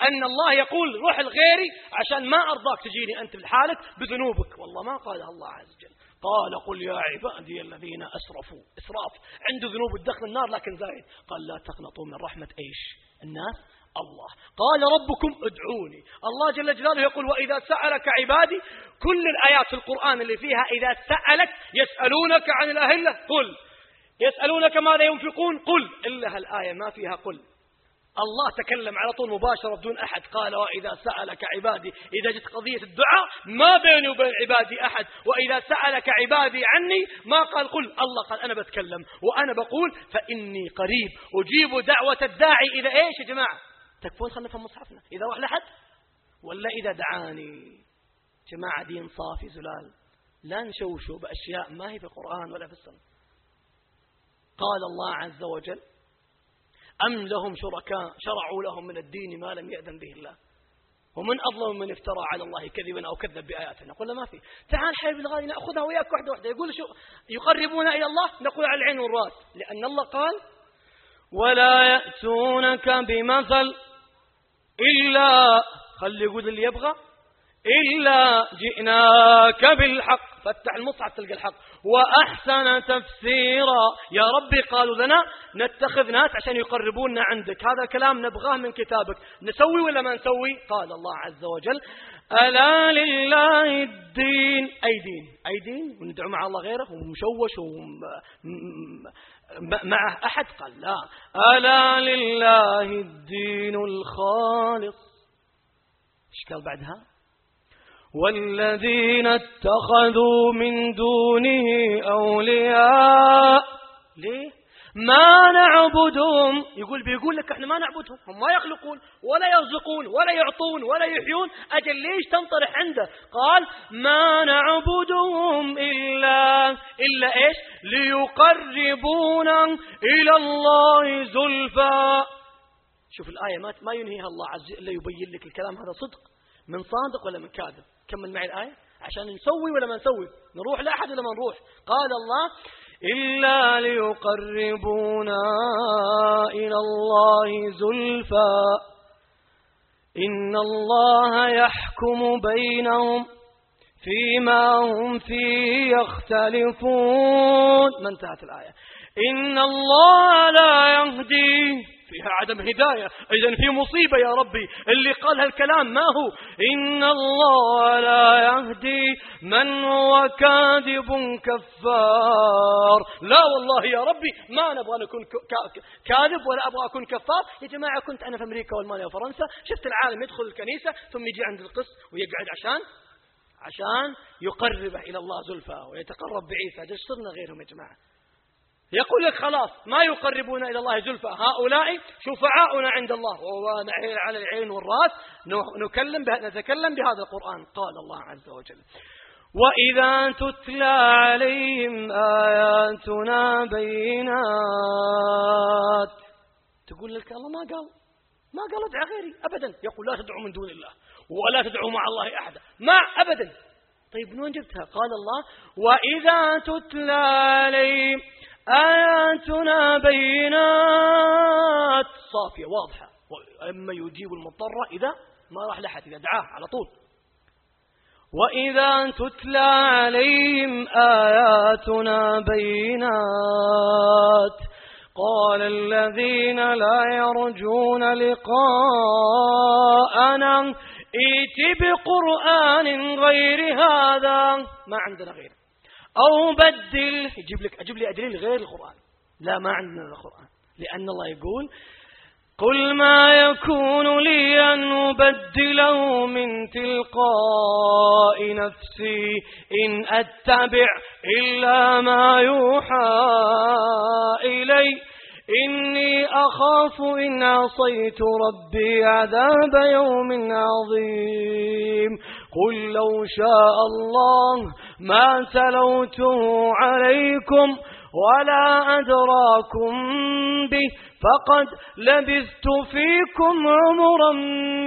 Speaker 3: أن الله يقول روح الغيري عشان ما أرضاك تجيني أنت بحالك بذنوبك. والله ما قالها الله عز وجل. قال قل يا عبادي الذين أسرفوا. إسراف. عنده ذنوب الدخل النار لكن زايد. قال لا تقنطوا من رحمة إيش؟ الناس. الله. قال ربكم ادعوني. الله جل جلاله يقول وإذا سألك عبادي كل الآيات في القرآن اللي فيها إذا سألك يسألونك عن الأهلة قل. يسألونك ماذا ينفقون قل. إلا هالآية ما فيها قل. الله تكلم على طول مباشرة بدون أحد قال وإذا سألك عبادي إذا جت قضية الدعاء ما بيني وبين عبادي أحد وإذا سألك عبادي عني ما قال قل الله. قال أنا بتكلم وأنا بقول فإني قريب أجيب دعوة الداعي. إذا إيش يا جماعة؟ تكفون خلنا نفهم مصحفنا إذا راح لحد؟ ولا إذا دعاني؟ جماعة دين صافي زلال لا نشوشوا بأشياء ما هي في القرآن ولا في السنة. قال الله عز وجل أم لهم شركاء شرعوا لهم من الدين ما لم يأذن به الله؟ ومن أظلم من افترى على الله كذبا أو كذب بآياتنا؟ قلنا ما في. تعال حبيب الغالي نأخذها وياك واحدة واحدة. يقول شو؟ يقربون إلى الله؟ نقول على العين والرأس. لأن الله قال ولا يأتونك بمثل إلا خلي يقول اللي يبغى إلا جئناك بالحق. فتح المصحف تلقى الحق. وأحسن تفسيرا. يا ربي قالوا لنا نتخذ ناس عشان يقربوننا عندك. هذا الكلام نبغاه من كتابك. نسوي ولا ما نسوي؟ قال الله عز وجل ألا لله الدين. أي دين؟ أي دين؟ وندعو مع الله غيره ومشوش معه أحد؟ قال لا. ألا لله الدين الخالص. إيش قال بعدها؟ والذين اتخذوا من دونه أولياء. ليه؟ ما نعبدهم. يقول بيقول لك إحنا ما نعبدهم. هم ما يخلقون ولا يرزقون ولا يعطون ولا يحيون. أجل ليش تنطرح عنده؟ قال ما نعبدهم إلا إلا إيش؟ ليقربونا إلى الله زلفى. شوف الآية ما ما ينهيها الله عز وجل يبين لك الكلام هذا صدق. من صادق ولا من كاذب؟ كمل معي الآية. عشان نسوي ولا ما نسوي؟ نروح لأحد ولا ما نروح؟ قال الله إلا ليقربونا إلى الله زلفى. إن الله يحكم بينهم فيما هم فيه يختلفون. ما انتهت الآية. إن الله لا يهدي فيها عدم هداية. إذا في مصيبة يا ربي. اللي قال هالكلام ما هو؟ إن الله لا يهدي من هو كاذب كفار. لا والله يا ربي ما نبغى نكون كاذب ولا أبغى أكون كفار. يا جماعة كنت أنا في أمريكا وألمانيا وفرنسا. شفت العالم يدخل الكنيسة ثم يجي عند القس ويقعد عشان عشان يقربه إلى الله زلفى ويتقرب بعيسى. صرنا غيرهم يا جماعة؟ يقول لك خلاص ما يقربون إلى الله زلفى. هؤلاء شفعاؤنا عند الله. على العين والرأس. نكلم نتكلم بهذا القرآن. قال الله عز وجل وإذا تتلى عليهم آياتنا بينات. تقول لك الله ما قال. ما قال ادعى غيري. أبدا. يقول لا تدعوا من دون الله. ولا تدعوا مع الله أحدا. ما أبدا. طيب من وين جبتها؟ قال الله وإذا تتلى عليهم آياتنا بينات. صافية واضحة. أما يجيب المضطر إذا ما راح لحد إذا دعاه على طول. وإذا تتلى عليهم آياتنا بينات قال الذين لا يرجون لقاءنا ائت بقرآن غير هذا. ما عندنا غيره. أو بدل. يجيب لك أجيب لي أدليل غير القرآن. لا ما عندنا القرآن. لأن الله يقول قل ما يكون لي أن أبدله من تلقاء نفسي إن أتبع إلا ما يوحى إلي. إني أخاف إن عصيت ربي عذاب يوم عظيم. قل لو شاء الله ما تلوته عليكم ولا أدراكم به فقد لبثت فيكم عمرا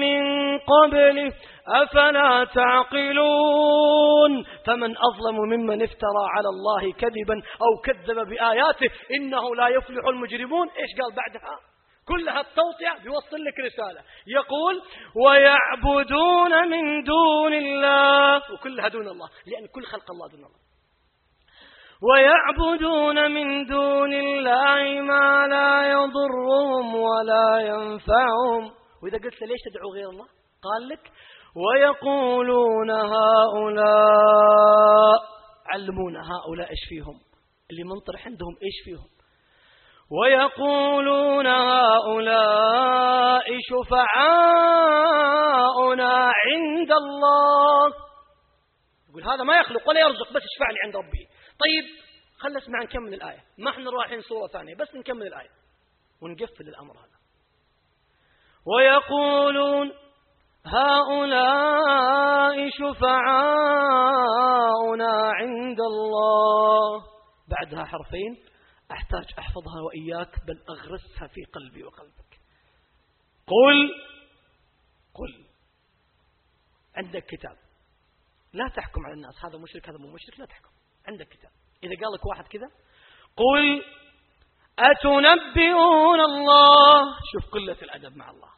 Speaker 3: من قبله أفلا تعقلون؟ فمن أظلم ممن افترى على الله كذبا أو كذب بآياته إنه لا يفلح المجرمون إيش قال بعدها؟ كلها التوطئة بيوصل لك رسالة. يقول ويعبدون من دون الله. وكلها دون الله لأن كل خلق الله دون الله. ويعبدون من دون الله ما لا يضرهم ولا ينفعهم. وإذا قلت ليش تدعو غير الله؟ قال لك ويقولون هؤلاء علمونا هؤلاء إيش فيهم؟ اللي منطرح عندهم إيش فيهم؟ ويقولون هؤلاء شفعاؤنا عند الله. يقول هذا ما يخلق ولا يرزق بس اشفع لي عند ربي. طيب خلنا نسمع نكمل الآية. ما إحنا رايحين صورة ثانية بس نكمل الآية؟ ونقفل الأمر هذا. ويقولون هؤلاء شفعاؤنا عند الله. بعدها حرفين. أحتاج أحفظها وإياك بل أغرسها في قلبي وقلبك. قل. قل. عندك كتاب. لا تحكم على الناس. هذا مشرك هذا مو مشرك لا تحكم. عندك كتاب. إذا قال لك واحد كذا قل. أتنبئون الله. شوف قلة الأدب مع الله.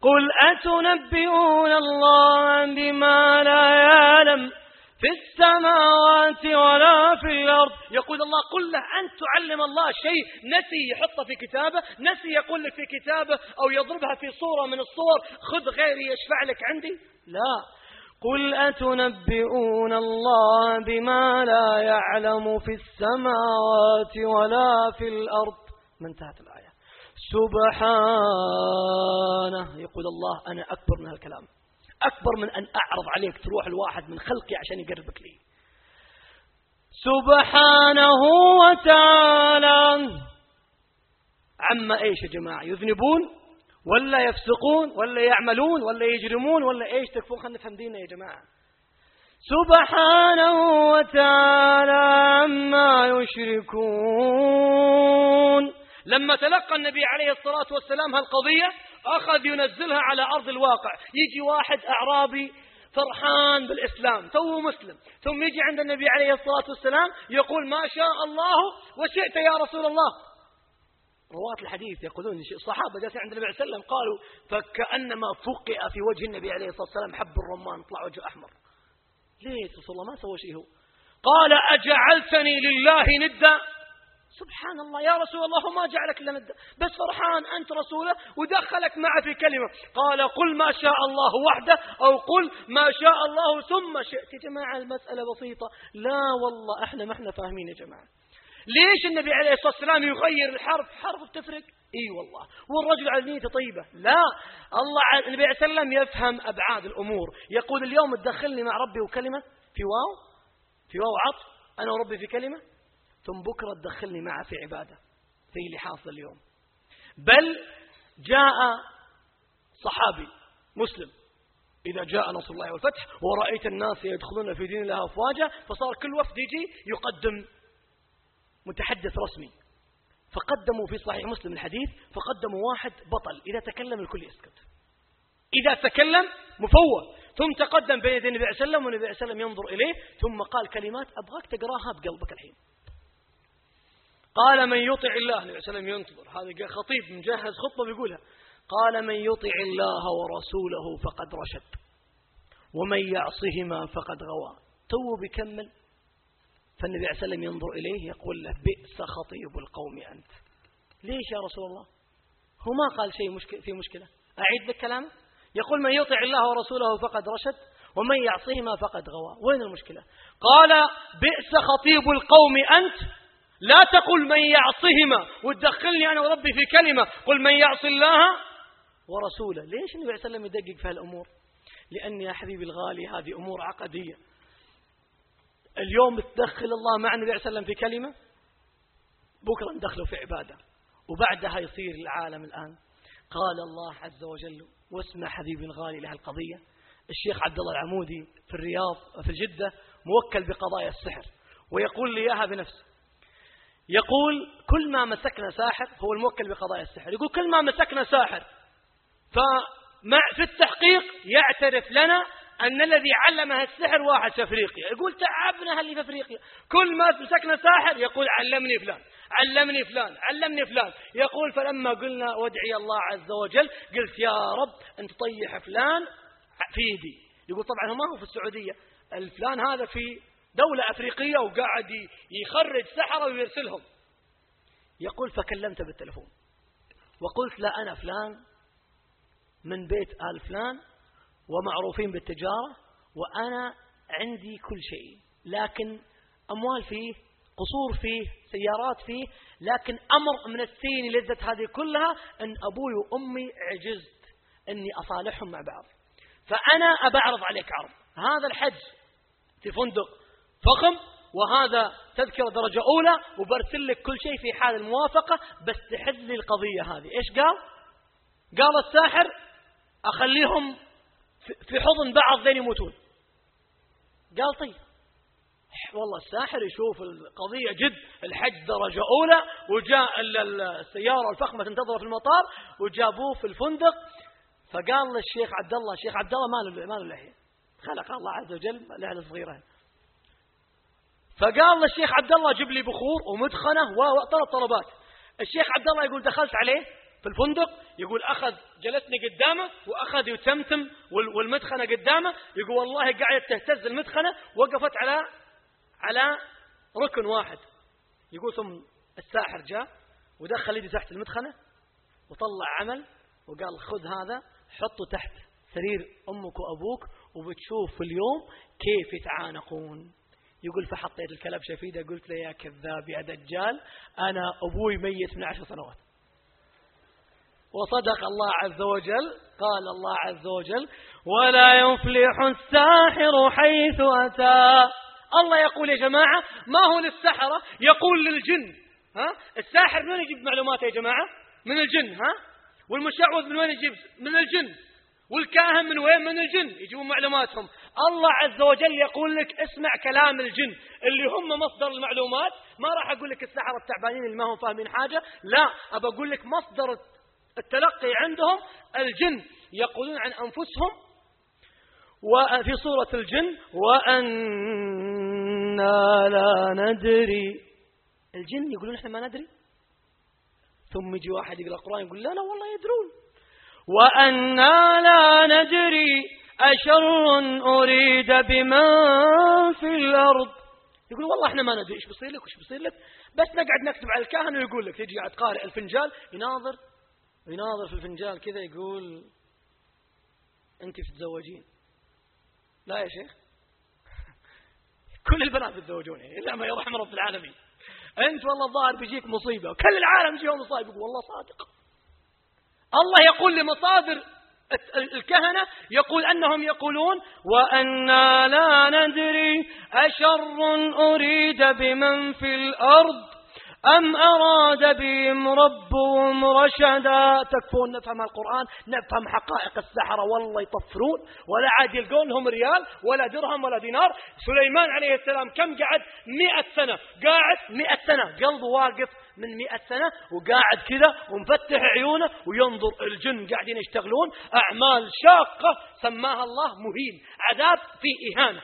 Speaker 3: قل أتنبئون الله بما لا يعلم. في السماوات ولا في الأرض. يقول الله قل له أن تعلم الله شيء؟ نسي يحطه في كتابه نسي يقول لك في كتابه أو يضربها في صورة من الصور. خذ غيري يشفع لك عندي. لا. قل أتنبئون الله بما لا يعلم في السماوات ولا في الأرض؟ ما انتهت الآية. سبحانه. يقول الله أنا أكبر من هالكلام. أكبر من أن أعرض عليك تروح الواحد من خلقي عشان يقربك لي. سبحانه وتعالى. عما إيش يا جماعة؟ يذنبون ولا يفسقون ولا يعملون ولا يجرمون ولا إيش؟ تكفون خلنا نفهم ديننا يا جماعة. سبحانه وتعالى عما يشركون. لما تلقى النبي عليه الصلاة والسلام هالقضية أخذ ينزلها على أرض الواقع. يجي واحد أعرابي فرحان بالإسلام تو مسلم. ثم يجي عند النبي عليه الصلاة والسلام يقول ما شاء الله وشئت يا رسول الله. رواة الحديث يقولون الصحابة جالسين عند النبي عليه وسلم قالوا فكأنما فقئ في وجه النبي عليه الصلاة والسلام حب الرمان طلع وجهه أحمر. ليه رسول الله ما سوى شيء هو؟ قال أجعلتني لله ندا. سبحان الله يا رسول الله ما جعلك إلا ندا بس فرحان أنت رسوله ودخلك معه في كلمة. قال قل ما شاء الله وحده أو قل ما شاء الله ثم شئت. يا جماعة المسألة بسيطة. لا والله إحنا ما إحنا فاهمين يا جماعة. ليش النبي عليه الصلاة والسلام يغير الحرف؟ حرف تفرق إي والله. والرجل على نيته طيبة؟ لا. الله النبي عليه الصلاة والسلام يفهم أبعاد الأمور. يقول اليوم تدخلني مع ربي وكلمة في واو؟ في واو عطف؟ أنا وربي في كلمة؟ ثم بكرة تدخلني معه في عبادة زي اللي حاصل اليوم. بل جاء صحابي مسلم إذا جاء نصر الله والفتح ورأيت الناس يدخلون في دين الله أفواجا فصار كل وفد يجي يقدم متحدث رسمي. فقدموا في صحيح مسلم الحديث فقدموا واحد بطل إذا تكلم الكل يسكت. إذا تكلم مفوض ثم تقدم بين يدي النبي عليه وسلم والنبي عليه وسلم ينظر إليه ثم قال كلمات أبغاك تقراها بقلبك الحين. قال من يطع الله النبي عليه وسلم ينتظر. هذا خطيب مجهز خطبة بيقولها. قال من يطع الله ورسوله فقد رشد ومن يعصهما فقد غوى. تو بيكمل. فالنبي عليه وسلم ينظر إليه يقول له بئس خطيب القوم أنت. ليش يا رسول الله؟ هو ما قال شيء في مشكلة. أعيد لك كلامه يقول من يطع الله ورسوله فقد رشد ومن يعصيهما فقد غوى. وين المشكلة؟ قال بئس خطيب القوم أنت. لا تقل من يعصهما وتدخلني أنا وربي في كلمة. قل من يعصي الله ورسوله. ليش النبي عليه وسلم يدقق في هالأمور؟ لأن يا حبيبي الغالي هذه أمور عقدية. اليوم تدخل الله مع النبي عليه وسلم في كلمة؟ بكرة ندخله في عبادة. وبعدها يصير العالم الآن. قال الله عز وجل واسمع حبيبي الغالي لهالقضية. الشيخ عبد الله العمودي في الرياض في الجدة موكل بقضايا السحر ويقول لي إياها بنفسه. يقول كل ما مسكنا ساحر هو الموكل بقضايا السحر. يقول كل ما مسكنا ساحر فمع في التحقيق يعترف لنا أن الذي علمها السحر واحد في أفريقيا. يقول تعبنا اللي في أفريقيا؟ كل ما مسكنا ساحر يقول علمني فلان علمني فلان علمني فلان. يقول فلما قلنا وادعي الله عز وجل قلت يا رب أنت طيح فلان في يدي. يقول طبعا هو ما هو في السعودية الفلان هذا في دولة أفريقية وقاعد يخرج سحرة ويرسلهم. يقول فكلمته بالتلفون. وقلت لا أنا فلان من بيت آل فلان ومعروفين بالتجارة وأنا عندي كل شيء لكن أموال فيه قصور فيه سيارات فيه لكن أمر من السين لذة هذه كلها أن أبوي وأمي عجزت أني أصالحهم مع بعض. فأنا أبعرض عليك عرض. هذا الحج في فندق فخم وهذا تذكرة درجة أولى وبرسل لك كل شيء في حال الموافقة بس تحل لي القضية هذه. إيش قال؟ قال الساحر أخليهم في حضن بعض ذين يموتون. قال طيب. والله الساحر يشوف القضية جد. الحج درجة أولى وجاء السيارة الفخمة تنتظر في المطار وجابوه في الفندق. فقال للشيخ عبد الله الشيخ عبد الله ما له ما له لحية؟ خلق الله عز وجل لحية صغيرة فقال للشيخ عبد الله جيب لي بخور ومدخنة وثلاث طلبات. الشيخ عبد الله يقول دخلت عليه في الفندق يقول أخذ جلسني قدامه وأخذ يتمتم والمدخنة قدامه يقول والله قاعدة تهتز المدخنة وقفت على على ركن واحد. يقول ثم الساحر جاء ودخل يدي تحت المدخنة وطلع عمل وقال خذ هذا حطه تحت سرير أمك وأبوك وبتشوف اليوم كيف يتعانقون. يقول فحطيت الكلبشة في يده قلت له يا كذاب يا دجال أنا أبوي ميت من عشر سنوات. وصدق الله عز وجل قال الله عز وجل ولا يفلح الساحر حيث أتى. الله يقول يا جماعة ما هو للسحرة؟ يقول للجن. ها؟ الساحر من يجيب معلومات يا جماعة؟ من الجن ها؟ والمشعوذ من وين يجيب؟ من الجن. والكاهن من وين؟ من الجن. يجيبون معلوماتهم. الله عز وجل يقول لك اسمع كلام الجن اللي هم مصدر المعلومات. ما راح أقول لك السحرة التعبانين اللي ما هم فاهمين حاجة. لا أبى أقول لك مصدر التلقي عندهم. الجن يقولون عن أنفسهم وفي سورة الجن وأنا لا ندري. الجن يقولون إحنا ما ندري. ثم يجي واحد يقرأ القرآن يقول لا لا والله يدرون. وأنا لا ندري. أشر أريد بمن في الأرض. يقول والله إحنا ما ندري إيش بيصير لك وإيش بيصير لك. بس نقعد نكتب على الكاهن ويقول لك يجي قاعد قارئ الفنجال يناظر يناظر في الفنجال كذا يقول أنت تتزوجين؟ لا يا شيخ. <laughs> كل البنات يتزوجون إلا ما يرحم رب العالمين. أنت والله الظاهر بيجيك مصيبة وكل العالم يجيهم مصايب. يقول والله صادق. الله يقول لمصادر الكهنة يقول أنهم يقولون وأنا لا ندري أشر أريد بمن في الأرض أم أراد بهم ربهم رشدا؟ تكفون نفهم القرآن نفهم حقائق السحرة. والله يطفرون ولا عاد يلقون لهم ريال ولا درهم ولا دينار. سليمان عليه السلام كم قعد؟ مئة سنة. قاعد مئة سنة. قلبه واقف من مئة سنة وقاعد كذا ومفتح عيونه وينظر الجن قاعدين يشتغلون. أعمال شاقة سماها الله مهين. عذاب في إهانة.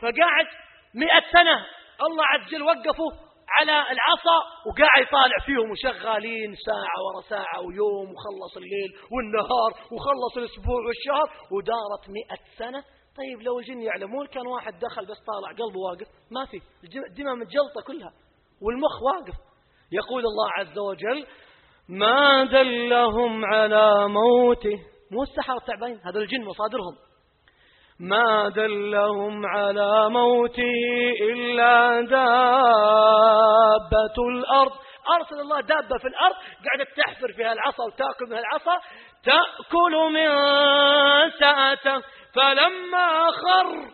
Speaker 3: فقاعد مئة سنة. الله عز وجل وقفه. على العصا وقاعد يطالع فيهم وشغالين ساعة ورا ساعة ويوم وخلص الليل والنهار وخلص الأسبوع والشهر ودارت مئة سنة. طيب لو الجن يعلمون كان واحد دخل بس طالع قلبه واقف ما في الدماء متجلطة كلها والمخ واقف. يقول الله عز وجل ما دلهم على موته. مو السحر التعبين هذا الجن مصادرهم. ما دلهم على موته إلا دابة الأرض. أرسل الله دابة في الأرض قاعدة تحفر فيها العصا وتأكل من العصا. تأكل من سأته. فلما خر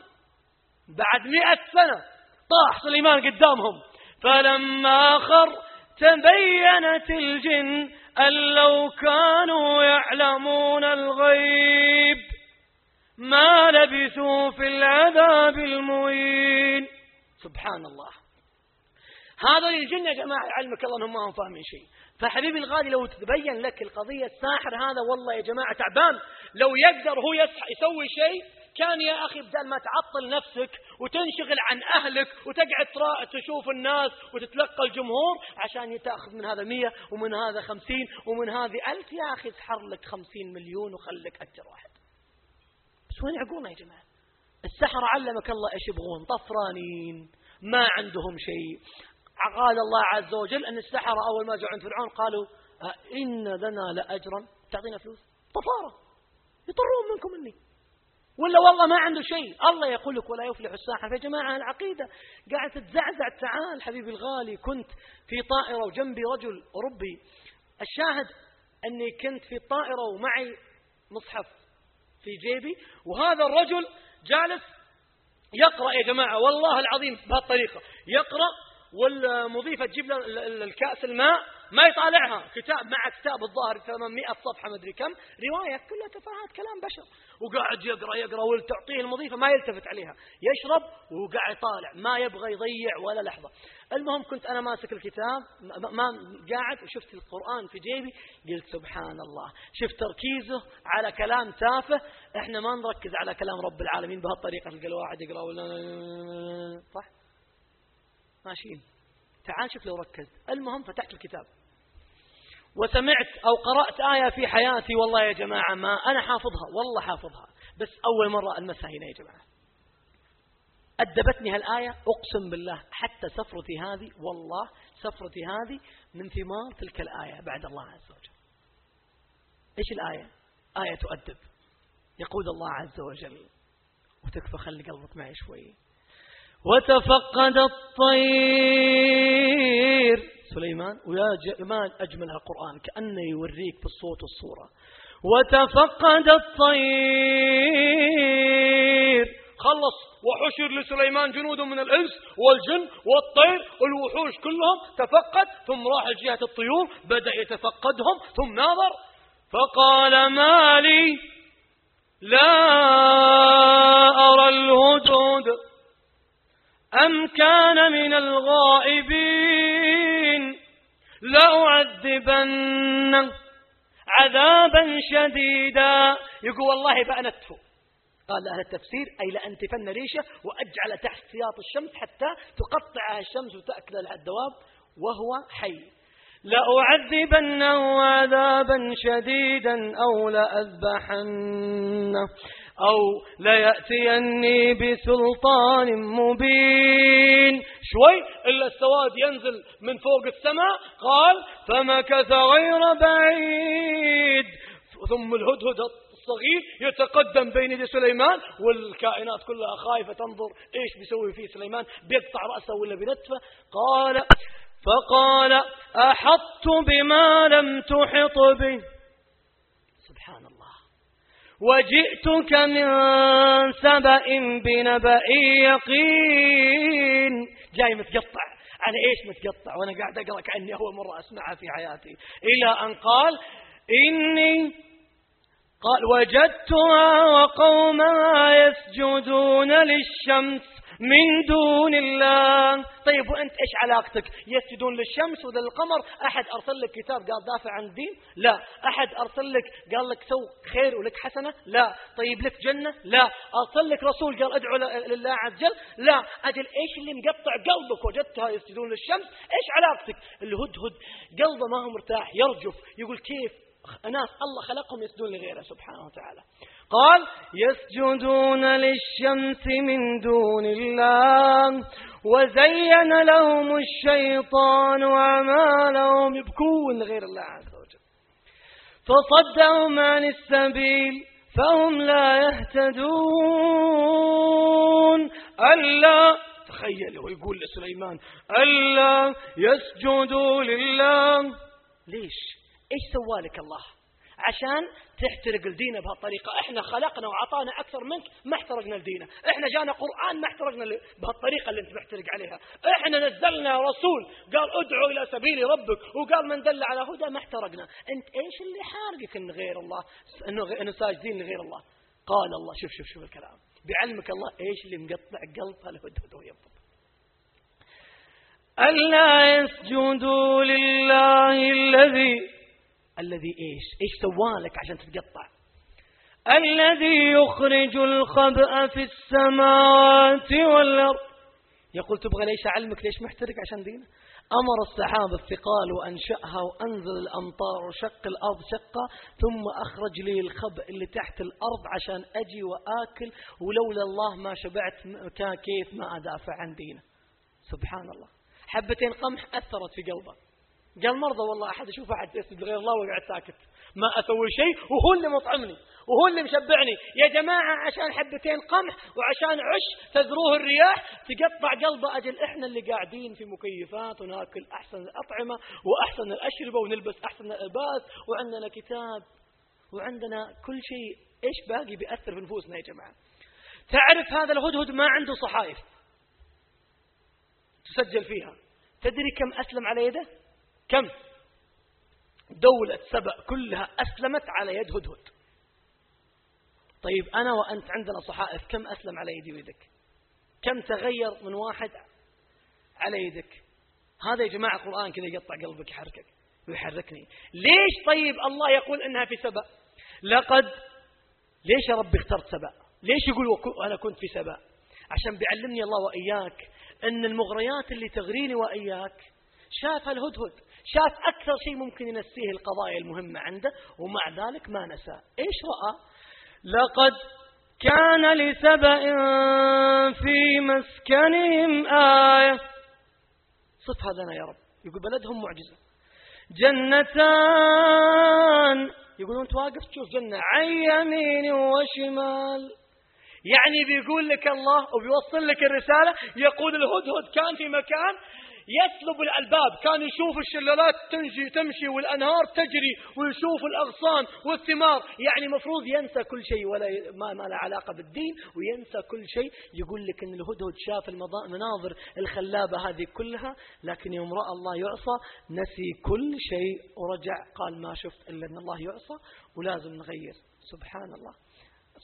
Speaker 3: بعد مئة سنة طاح سليمان قدامهم. فلما خر تبينت الجن أن لو كانوا يعلمون الغيب. ما لبثوا في العذاب المهين. سبحان الله. هذا الجن يا جماعة علمك الله أنهم ما هم فاهمين شيء. فحبيبي الغالي لو تبين لك القضية الساحر هذا والله يا جماعة تعبان. لو يقدر هو يسوي شيء كان يا أخي بدل ما تعطل نفسك وتنشغل عن أهلك وتقعد تشوف الناس وتتلقى الجمهور عشان تأخذ من هذا مية ومن هذا خمسين ومن هذه ألف يا أخي اسحر لك خمسين مليون وخلك أجر واحد بس وين عقولنا يا جماعة؟ السحرة علمك الله إيش يبغون طفرانين ما عندهم شيء. قال الله عز وجل أن السحرة أول ما جاءوا عند فرعون قالوا إن لنا لأجرا. تعطينا فلوس. طفارة. يطرون منكم مني. ولا والله ما عنده شيء. الله يقول لك ولا يفلح الساحر. يا جماعة العقيدة قاعد تتزعزع. تعال حبيبي الغالي كنت في طائرة وجنبي رجل أوروبي الشاهد أني كنت في الطائرة ومعي مصحف في جيبي وهذا الرجل جالس يقرأ يا جماعة والله العظيم بهالطريقة يقرأ والمضيفة تجيب له الكأس الماء ما يطالعها. كتاب مع كتاب الظاهر 800 صفحة مدري كم. رواية كلها تفاهات كلام بشر. وقاعد يقرأ يقرأ وتعطيه المضيفة ما يلتفت عليها. يشرب وقاعد يطالع. ما يبغى يضيع ولا لحظة. المهم كنت أنا ماسك الكتاب ما قاعد وشفت القرآن في جيبي. قلت سبحان الله. شفت تركيزه على كلام تافه. إحنا ما نركز على كلام رب العالمين بهالطريقة. تلقى الواحد يقرأ صح؟ ماشيين. تعال شوف لو ركزت المهم فتحت الكتاب. وسمعت أو قرأت آية في حياتي والله يا جماعة ما أنا حافظها والله حافظها. بس أول مرة ألمسها هنا يا جماعة. أدبتني هالآية أقسم بالله حتى سفرتي هذه والله سفرتي هذه من ثمار تلك الآية بعد الله عز وجل. إيش الآية؟ آية تؤدب. يقول الله عز وجل وتكفى خلي قلبك معي شوي. وتفقد الطير. سليمان ويا جمال أجمل القرآن كأنه يوريك بالصوت والصورة. وتفقد الطير. خلص. وحشر لسليمان جنود من الإنس والجن والطير الوحوش كلهم تفقد ثم راح لجهة الطيور بدأ يتفقدهم ثم ناظر. فقال ما لي لا أرى الهدود أم كان من الغائبين؟ لأعذبنه عذابا شديدا. يقول والله بأنته. قال أهل التفسير أي لأنتفن ريشة وأجعل تحت سياط الشمس حتى تقطعها الشمس وتأكل الدواب وهو حي. لأعذبنه عذابا شديدا أو لأذبحنه. أو ليأتيني بسلطان مبين. شوي إلا السواد ينزل من فوق السماء قال فمكث غير بعيد. ثم الهدهد الصغير يتقدم بين يدي سليمان والكائنات كلها خايفة تنظر إيش بيسوي فيه سليمان بيقطع رأسه ولا بنتفه قال فقال أحطت بما لم تحط به. وجئتك من سبأ بنبأ يقين. جاي متقطع. أنا إيش متقطع؟ وأنا قاعد أقرأ كأني أول مرة أسمعها في حياتي. إلى أن قال إني قال وجدتها وقومها يسجدون للشمس. من دون الله. طيب وأنت إيش علاقتك؟ يسجدون للشمس وللقمر. أحد أرسل لك كتاب قال دافع عن الدين؟ لا. أحد أرسل لك قال لك سو خير ولك حسنة؟ لا. طيب لك جنة؟ لا. أرسل لك رسول قال ادعو لله عز وجل؟ لا. أجل إيش اللي مقطع قلبك وجدتها يسجدون للشمس؟ إيش علاقتك؟ الهدهد. قلبه ما هو مرتاح يرجف يقول كيف؟ ناس الله خلقهم يسجدون لغيره سبحانه وتعالى. قال يسجدون للشمس من دون الله وزين لهم الشيطان أعمالهم يبكون غير الله عز وجل. فصدهم عن السبيل فهم لا يهتدون. ألا تخيلوا يقول لسليمان ألا يسجدوا لله. ليش؟ إيش سوالك الله؟ عشان تحترق لدينا بهالطريقة. إحنا خلقنا وعطانا أكثر منك ما احترقنا لدينا إحنا جانا قرآن ما احترقنا بهالطريقة اللي أنت محترق عليها. إحنا نزلنا رسول قال ادعوا إلى سبيل ربك وقال من دل على هدى ما احترقنا. أنت إيش اللي حارقك إن غير الله؟ إنه, ساجدين لغير الله؟ قال الله شوف شوف شوف الكلام. بعلمك الله إيش اللي مقطع قلب الهدهد ويضبط ألا يسجدوا لله الذي الذي إيش؟ إيش سوالك عشان تتقطع؟ الذي يخرج الخبأ في السماوات والأرض. يقول تبغى ليش أعلمك ليش محترق عشان دينه؟ أمر السحاب الثقال وأنشأها وأنزل الأمطار وشق الأرض شقة ثم أخرج لي الخبأ اللي تحت الأرض عشان أجي وآكل ولولا الله ما شبعت كيف ما أدافع عن دينه. سبحان الله. حبتين قمح أثرت في قلبه قال مرضى والله أحد يشوف أحد يسجد غير الله ويقعد ساكت. ما أسوي شيء وهو اللي مطعمني وهو اللي مشبعني. يا جماعة عشان حبتين قمح وعشان عش تذروه الرياح تقطع قلبه أجل إحنا اللي قاعدين في مكيفات وناكل أحسن الأطعمة وأحسن الأشربة ونلبس أحسن الألباس وعندنا كتاب وعندنا كل شيء. إيش باقي؟ بيأثر في نفوسنا يا جماعة. تعرف هذا الهدهد ما عنده صحائف تسجل فيها. تدري كم أسلم على يده؟ كم؟ دولة سبأ كلها أسلمت على يد هدهد. طيب أنا وأنت عندنا صحائف كم أسلم على يدي ويدك كم تغير من واحد على يدك؟ هذا يا جماعة القرآن كذا يقطع قلبك يحركك ويحركني. ليش طيب الله يقول إنها في سبأ؟ لقد ليش يا ربي اخترت سبأ؟ ليش يقول أنا كنت في سبأ؟ عشان بيعلمني الله وإياك أن المغريات اللي تغريني وإياك شافها الهدهد. شاف أكثر شيء ممكن ينسيه القضايا المهمة عنده ومع ذلك ما نسى إيش رأى؟ لقد كان لسبأ في مسكنهم آية. صف هذا يا رب. يقول بلدهم معجزة. جنتان. يقول أنت واقف تشوف جنة. عن يمين وشمال. يعني بيقول لك الله وبيوصل لك الرسالة يقول الهدهد كان في مكان يسلب الألباب. كان يشوف الشلالات تنجي تمشي والأنهار تجري ويشوف الأغصان والثمار. يعني مفروض ينسى كل شيء ولا ما, ما له علاقة بالدين وينسى كل شيء. يقول لك أن الهدهد شاف المناظر الخلابة هذه كلها لكن يوم رأى الله يعصى نسي كل شيء ورجع قال ما شفت إلا أن الله يعصى ولازم نغير. سبحان الله.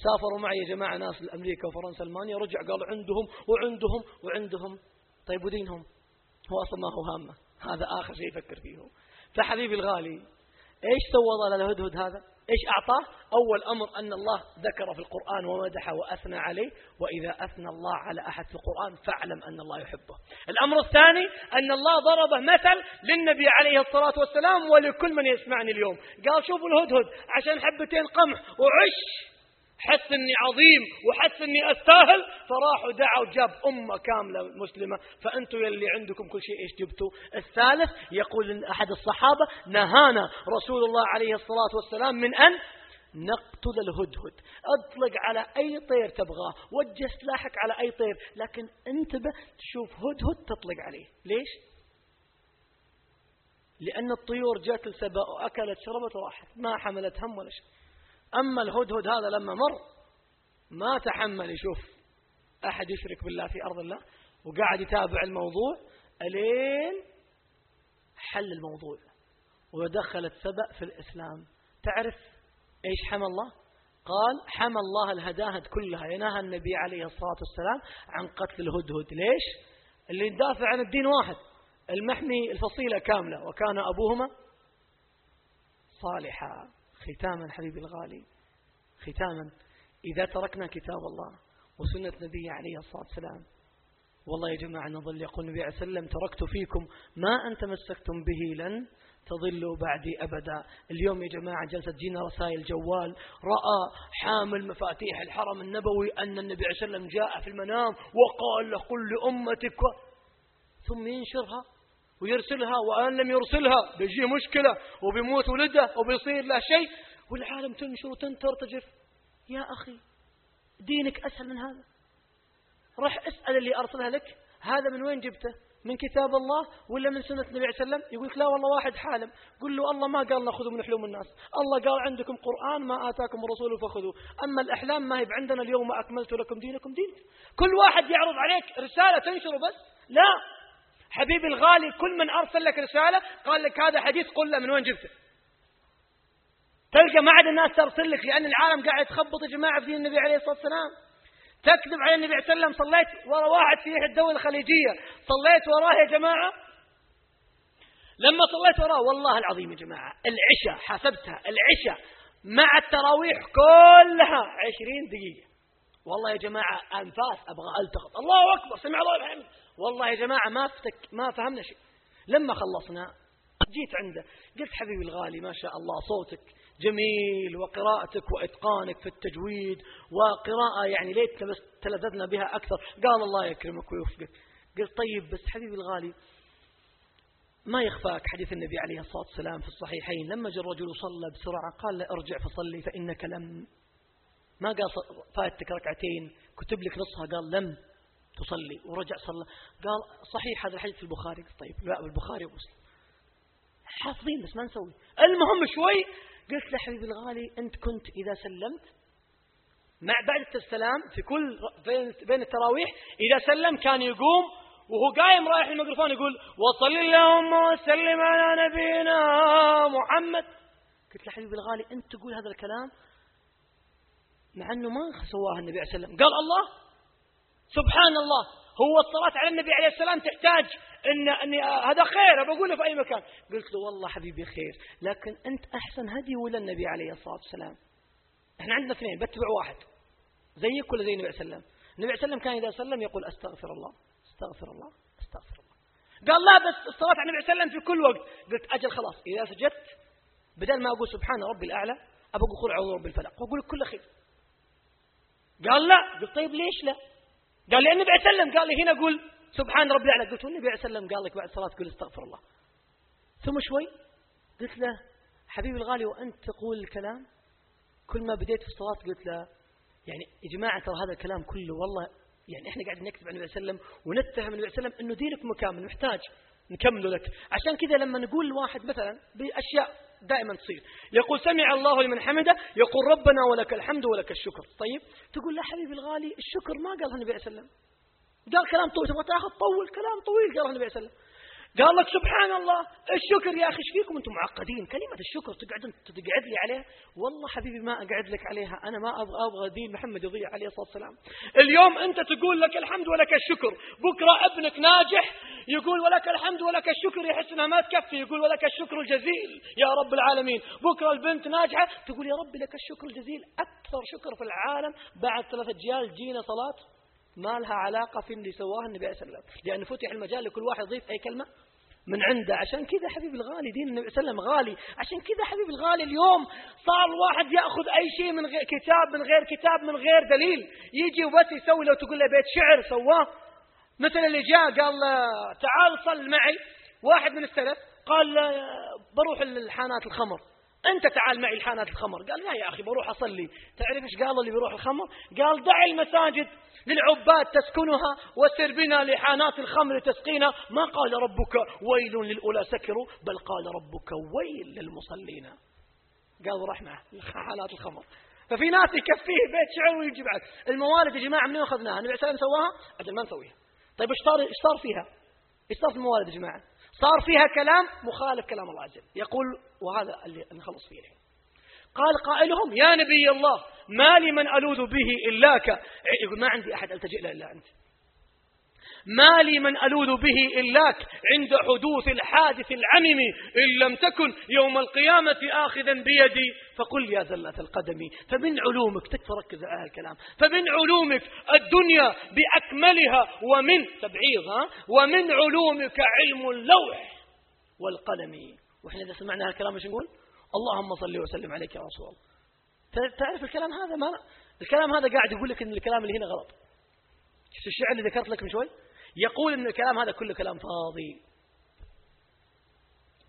Speaker 3: سافروا معي يا جماعة ناس لأمريكا وفرنسا ألمانيا رجع قالوا عندهم وعندهم وعندهم. طيب ودينهم؟ هو أصلا ما هو هامة. هذا آخر شيء يفكر فيه فحبيبي الغالي إيش سوى ظل الهدهد هذا؟ إيش أعطاه؟ أول أمر أن الله ذكر في القرآن ومدح وأثنى عليه وإذا أثنى الله على أحد في القرآن فاعلم أن الله يحبه. الأمر الثاني أن الله ضرب مثل للنبي عليه الصلاة والسلام ولكل من يسمعني اليوم. قال شوفوا الهدهد عشان حبتين قمح وعش. حس إني عظيم وحس إني أستاهل فراحوا دعوا جاب أمة كاملة مسلمة فانتم يلي عندكم كل شيء إيش جبتوا؟ الثالث يقول أحد الصحابة نهانا رسول الله عليه الصلاة والسلام من أن نقتل الهدهد. أطلق على أي طير تبغاه وجه سلاحك على أي طير لكن انتبه تشوف هدهد تطلق عليه. ليش؟ لأن الطيور جات لسبأ وأكلت شربت وراحت. ما حملت هم ولا شيء. أما الهدهد هذا لما مر ما تحمل يشوف أحد يشرك بالله في أرض الله وقاعد يتابع الموضوع ألين حل الموضوع. ودخلت سبأ في الإسلام. تعرف إيش حمى الله؟ قال حمى الله الهداهد كلها. ينهى النبي عليه الصلاة والسلام عن قتل الهدهد. ليش؟ اللي يدافع عن الدين واحد. المحمي الفصيلة كاملة. وكان أبوهما صالحا. ختاما حبيبي الغالي ختاما. إذا تركنا كتاب الله وسنة نبي عليه الصلاة والسلام والله يا جماعة نظل يقول النبي عليه وسلم تركت فيكم ما أن تمسكتم به لن تضلوا بعدي أبدا. اليوم يا جماعة جلسة جينا رسائل جوال رأى حامل مفاتيح الحرم النبوي أن النبي عليه وسلم جاء في المنام وقال له قل لأمتك ثم ينشرها. ويرسلها وأن لم يرسلها. بيجي مشكلة وبيموت ولده وبيصير له شيء. والعالم تنشر وتنترتجف يا أخي دينك أسهل من هذا. رح أسأل اللي أرسلها لك. هذا من وين جبته؟ من كتاب الله ولا من سنة النبي عليه وسلم؟ يقول لك لا والله واحد حالم. قل له الله ما قال نأخذ من حلوم الناس. الله قال عندكم قرآن ما آتاكم الرسول فخذوه. أما الأحلام ما هي عندنا اليوم أكملت لكم دينكم دين كل واحد يعرض عليك رسالة تنشره بس. لا. حبيبي الغالي كل من أرسل لك رسالة قال لك هذا حديث قل له من وين جبته؟ تلقى ما عاد الناس ترسل لك لأن العالم قاعد يتخبط يا جماعة في دين النبي عليه الصلاة والسلام. تكذب على النبي عليه الصلاة والسلام صليت ورا واحد في الدولة الخليجية. صليت وراه يا جماعة؟ لما صليت وراه والله العظيم يا جماعة العشاء حسبتها العشاء مع التراويح كلها عشرين دقيقة. والله يا جماعة أنفاس أبغى ألتقط. الله أكبر سمع الله الحمد. والله يا جماعة ما فتك ما فهمنا شيء. لما خلصنا جيت عنده قلت حبيبي الغالي ما شاء الله صوتك جميل وقراءتك وإتقانك في التجويد وقراءة يعني ليت بس تلذذنا بها أكثر. قال الله يكرمك ويوفقك. قلت طيب بس حبيبي الغالي ما يخفاك حديث النبي عليه الصلاة والسلام في الصحيحين؟ لما جاء الرجل صلى بسرعة قال له ارجع فصلي فإنك لم ما قال فاتك ركعتين كتب لك نصها قال لم تصلي ورجع صلى قال صحيح هذا الحديث في البخاري. طيب لا البخاري ومسلم حافظين بس ما نسوي. المهم شوي قلت له حبيبي الغالي أنت كنت إذا سلمت مع بعد السلام في كل بين التراويح إذا سلم كان يقوم وهو قايم رايح الميكروفون يقول وصل اللهم وسلم على نبينا محمد. قلت له حبيبي الغالي أنت تقول هذا الكلام مع أنه ما سواه النبي عليه السلام. قال الله سبحان الله هو الصلاة على النبي عليه السلام تحتاج إن, أن هذا خير بقوله في أي مكان. قلت له والله حبيبي خير لكن أنت أحسن هدي ولا النبي عليه الصلاة والسلام؟ إحنا عندنا اثنين بتبع واحد. زيك ولا زي النبي عليه السلام النبي عليه السلام كان إذا سلم يقول أستغفر الله أستغفر الله أستغفر الله. قال لا بس الصلاة على النبي عليه السلام في كل وقت. قلت أجل خلاص إذا سجدت بدل ما أقول سبحان ربي الأعلى أبقى أقول أعوذ برب الفلق. وأقول كل خير. قال لا. قلت طيب ليش لا؟ قال لي النبي عليه السلام قال لي هنا قول سبحان ربي الأعلى. قلت والنبي عليه السلام قال لك بعد الصلاة قل استغفر الله. ثم شوي قلت له حبيبي الغالي وأنت تقول الكلام؟ كل ما بديت في الصلاة قلت له يعني يا جماعة ترى هذا الكلام كله والله يعني إحنا قاعدين نكتب عن النبي صلى الله عليه وسلم ونتهم النبي صلى الله عليه وسلم إنه دينك مكامل محتاج نكمل لك. عشان كذا لما نقول لواحد مثلا بأشياء دائما تصير. يقول سمع الله لمن حمده يقول ربنا ولك الحمد ولك الشكر. طيب تقول لا حبيبي الغالي الشكر ما قالها النبي عليه وسلم. قال كلام طويل تبغى تاخذ طول كلام طويل قالها النبي عليه وسلم. قال لك سبحان الله الشكر يا أخي فيكم أنتم معقدين؟ كلمة الشكر تقعد تقعد لي عليها. والله حبيبي ما أقعد لك عليها. أنا ما أبغى أبغى دين محمد يضيع عليه الصلاة والسلام. اليوم أنت تقول لك الحمد ولك الشكر. بكرة ابنك ناجح يقول ولك الحمد ولك الشكر يحس إنها ما تكفي يقول ولك الشكر الجزيل يا رب العالمين. بكرة البنت ناجحة تقول يا رب لك الشكر الجزيل أكثر شكر في العالم بعد ثلاثة أجيال جينا صلاة. ما لها علاقة في اللي سواه النبي عليه الصلاة والسلام. لأن فتح المجال لكل واحد يضيف أي كلمة من عنده. عشان كذا حبيبي الغالي دين النبي صلى الله عليه وسلم غالي. عشان كذا حبيبي الغالي اليوم صار الواحد يأخذ أي شيء من غير كتاب من غير كتاب من غير دليل. يجي وبس يسوي لو تقول له بيت شعر سواه. مثل اللي جاء قال تعال صل معي. واحد من السلف قال بروح للحانات الخمر. أنت تعال معي لحانات الخمر. قال لا يا أخي بروح أصلي. تعرف إيش قال اللي بيروح الخمر؟ قال دع المساجد للعباد تسكنها وسر بنا لحانات الخمر تسقينا. ما قال ربك ويل للأولى سكروا بل قال ربك ويل للمصلين. قال رحمة حالات الخمر. ففي ناس يكفيه بيت شعر ويجي بعد. الموالد يا جماعة منين أخذناها؟ النبي عليه سواها؟ أجل ما نسويها طيب إيش صار إيش صار فيها؟ إيش صار في الموالد يا جماعة؟ صار فيها كلام مخالف كلام الله عز وجل. يقول وهذا اللي نخلص فيه الحين. قال قائلهم يا نبي الله ما لي من ألوذ به إلاك يقول ما عندي أحد ألتجئ له إلا أنت؟ ما لي من ألوذ به إلاك عند حدوث الحادث العمم إن لم تكن يوم القيامة آخذا بيدي. فقل يا زلة القدم فمن علومك تكفى ركز على الكلام. فمن علومك الدنيا بأكملها ومن تبعيض ومن علومك علم اللوح والقلم. وإحنا إذا سمعنا هالكلام إيش نقول؟ اللهم صل وسلم عليك يا رسول الله. تعرف الكلام هذا ما؟ الكلام هذا قاعد يقول لك إن الكلام اللي هنا غلط. شفت الشعر اللي ذكرت لك من شوي؟ يقول إن الكلام هذا كله كلام فاضي.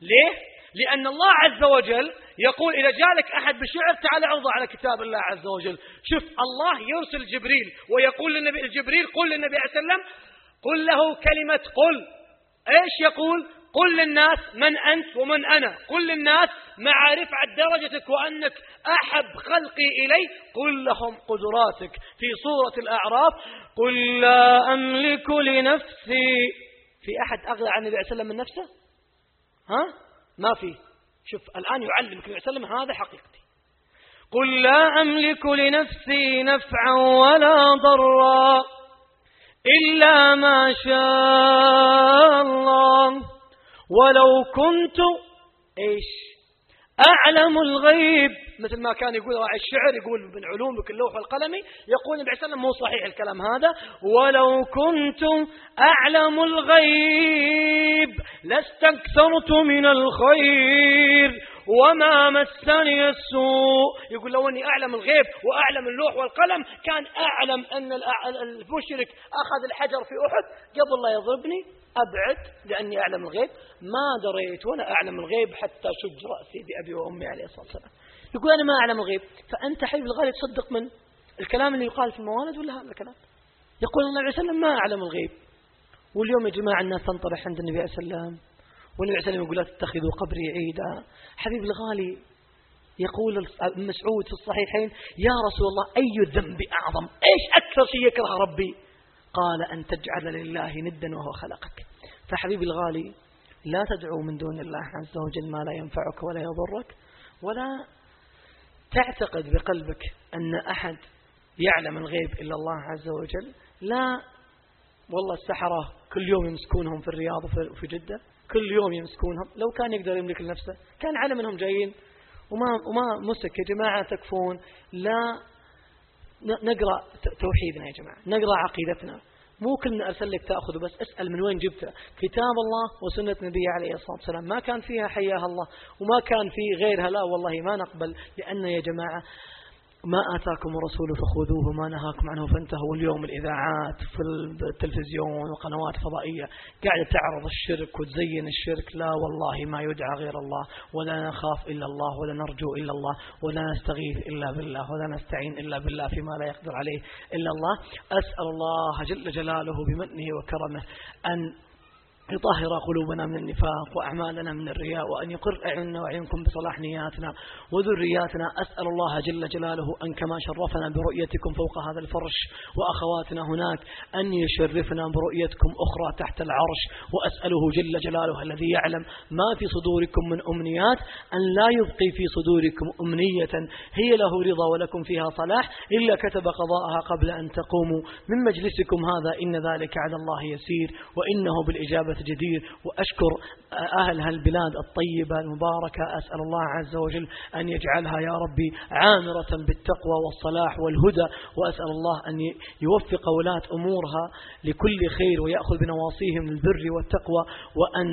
Speaker 3: ليه؟ لأن الله عز وجل يقول إذا جالك أحد بشعر تعال عرضه على كتاب الله عز وجل. شوف الله يرسل جبريل ويقول للنبي جبريل قل للنبي عليه وسلم قل له كلمة قل. إيش يقول؟ قل للناس من أنت ومن أنا. قل للناس مع رفعة درجتك وأنك أحب خلقي إلي. قل لهم قدراتك في سورة الأعراف. قل لا أملك لنفسي. في أحد أغلى عن النبي عليه وسلم من نفسه؟ ها؟ ما في. شوف الآن يعلمك النبي عليه وسلم هذا حقيقتي. قل لا أملك لنفسي نفعا ولا ضرا إلا ما شاء الله. ولو كنت إيش؟ أعلم الغيب. مثل ما كان يقول راعي الشعر يقول من علومك اللوح والقلم يقول النبي عليه مو صحيح الكلام هذا. ولو كنت أعلم الغيب لاستكثرت من الخير وما مسني السوء. يقول لو أني أعلم الغيب وأعلم اللوح والقلم كان أعلم أن المشرك أخذ الحجر في أحد قبل لا يضربني. أبعد لأني أعلم الغيب. ما دريت ولا أعلم الغيب حتى شج رأسي بأبي وأمي عليه الصلاة والسلام. يقول أنا ما أعلم الغيب. فأنت حبيب الغالي تصدق من الكلام اللي يقال في الموالد ولا هذا الكلام؟ يقول الله عليه وسلم ما أعلم الغيب. واليوم يا جماعة الناس تنطرح عند النبي عليه السلام والنبي عليه السلام يقول لا تتخذوا قبري عيدا. حبيب الغالي يقول مسعود في الصحيحين يا رسول الله أي الذنب أعظم؟ إيش أكثر شيء يكره ربي؟ قال أن تجعل لله ندا وهو خلقك. فحبيبي الغالي لا تدعو من دون الله عز وجل ما لا ينفعك ولا يضرك ولا تعتقد بقلبك أن أحد يعلم الغيب إلا الله عز وجل. لا والله السحرة كل يوم يمسكونهم في الرياض وفي جدة كل يوم يمسكونهم. لو كان يقدر يملك لنفسه كان علم أنهم جايين. وما, وما مسك يا جماعة تكفون. لا نقرأ توحيدنا يا جماعة. نقرأ عقيدتنا. مو كلنا أرسل لك تأخذ بس اسأل من وين جبته. كتاب الله وسنة نبي عليه الصلاة والسلام. ما كان فيها حياها الله وما كان في غيرها. لا والله ما نقبل. لأن يا جماعة ما آتاكم الرسول فخذوه ما نهاكم عنه فانتهوا. اليوم الإذاعات في التلفزيون وقنوات فضائية. قاعدة تعرض الشرك وتزين الشرك. لا والله ما يدعى غير الله ولا نخاف إلا الله ولا نرجو إلا الله ولا نستغيث إلا بالله ولا نستعين إلا بالله فيما لا يقدر عليه إلا الله. أسأل الله جل جلاله بمنه وكرمه أن يطهر قلوبنا من النفاق وأعمالنا من الرياء وأن يقر أعيننا وأعينكم بصلاح نياتنا وذرياتنا. أسأل الله جل جلاله أن كما شرفنا برؤيتكم فوق هذا الفرش وأخواتنا هناك أن يشرفنا برؤيتكم أخرى تحت العرش. وأسأله جل جلاله الذي يعلم ما في صدوركم من أمنيات أن لا يبقي في صدوركم أمنية. هي له رضا ولكم فيها صلاح. إلا كتب قضاءها قبل أن تقوموا. من مجلسكم هذا إن ذلك على الله يسير. وإنه بالإجابة جدير وأشكر أهل هالبلاد الطيبة المباركة أسأل الله عز وجل أن يجعلها يا ربي عامرة بالتقوى والصلاح والهدى وأسأل الله أن يوفق ولاة أمورها لكل خير ويأخذ بنواصيهم البر والتقوى وأن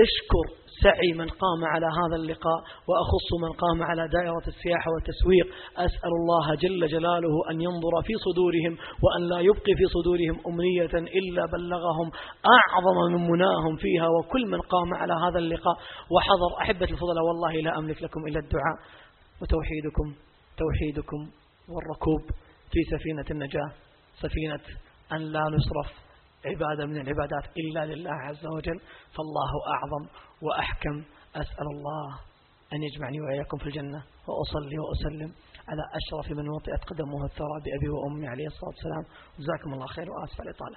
Speaker 3: يشكر سعي من قام على هذا اللقاء وأخص من قام على دائرة السياحة والتسويق. أسأل الله جل جلاله أن ينظر في صدورهم وأن لا يبقي في صدورهم أمنية إلا بلغهم أعظم من مناهم فيها. وكل من قام على هذا اللقاء وحضر أحبة الفضلاء والله لا أملك لكم إلا الدعاء. وتوحيدكم توحيدكم والركوب في سفينة النجاة سفينة أن لا نصرف عبادة من العبادات إلا لله عز وجل. فالله أعظم وأحكم أسأل الله أن يجمعني وإياكم في الجنة وأصلي وأسلم على أشرف من وطئت قدمه الثرى بأبي وأمي عليه الصلاة والسلام. جزاكم الله خير وآسف الإطالة.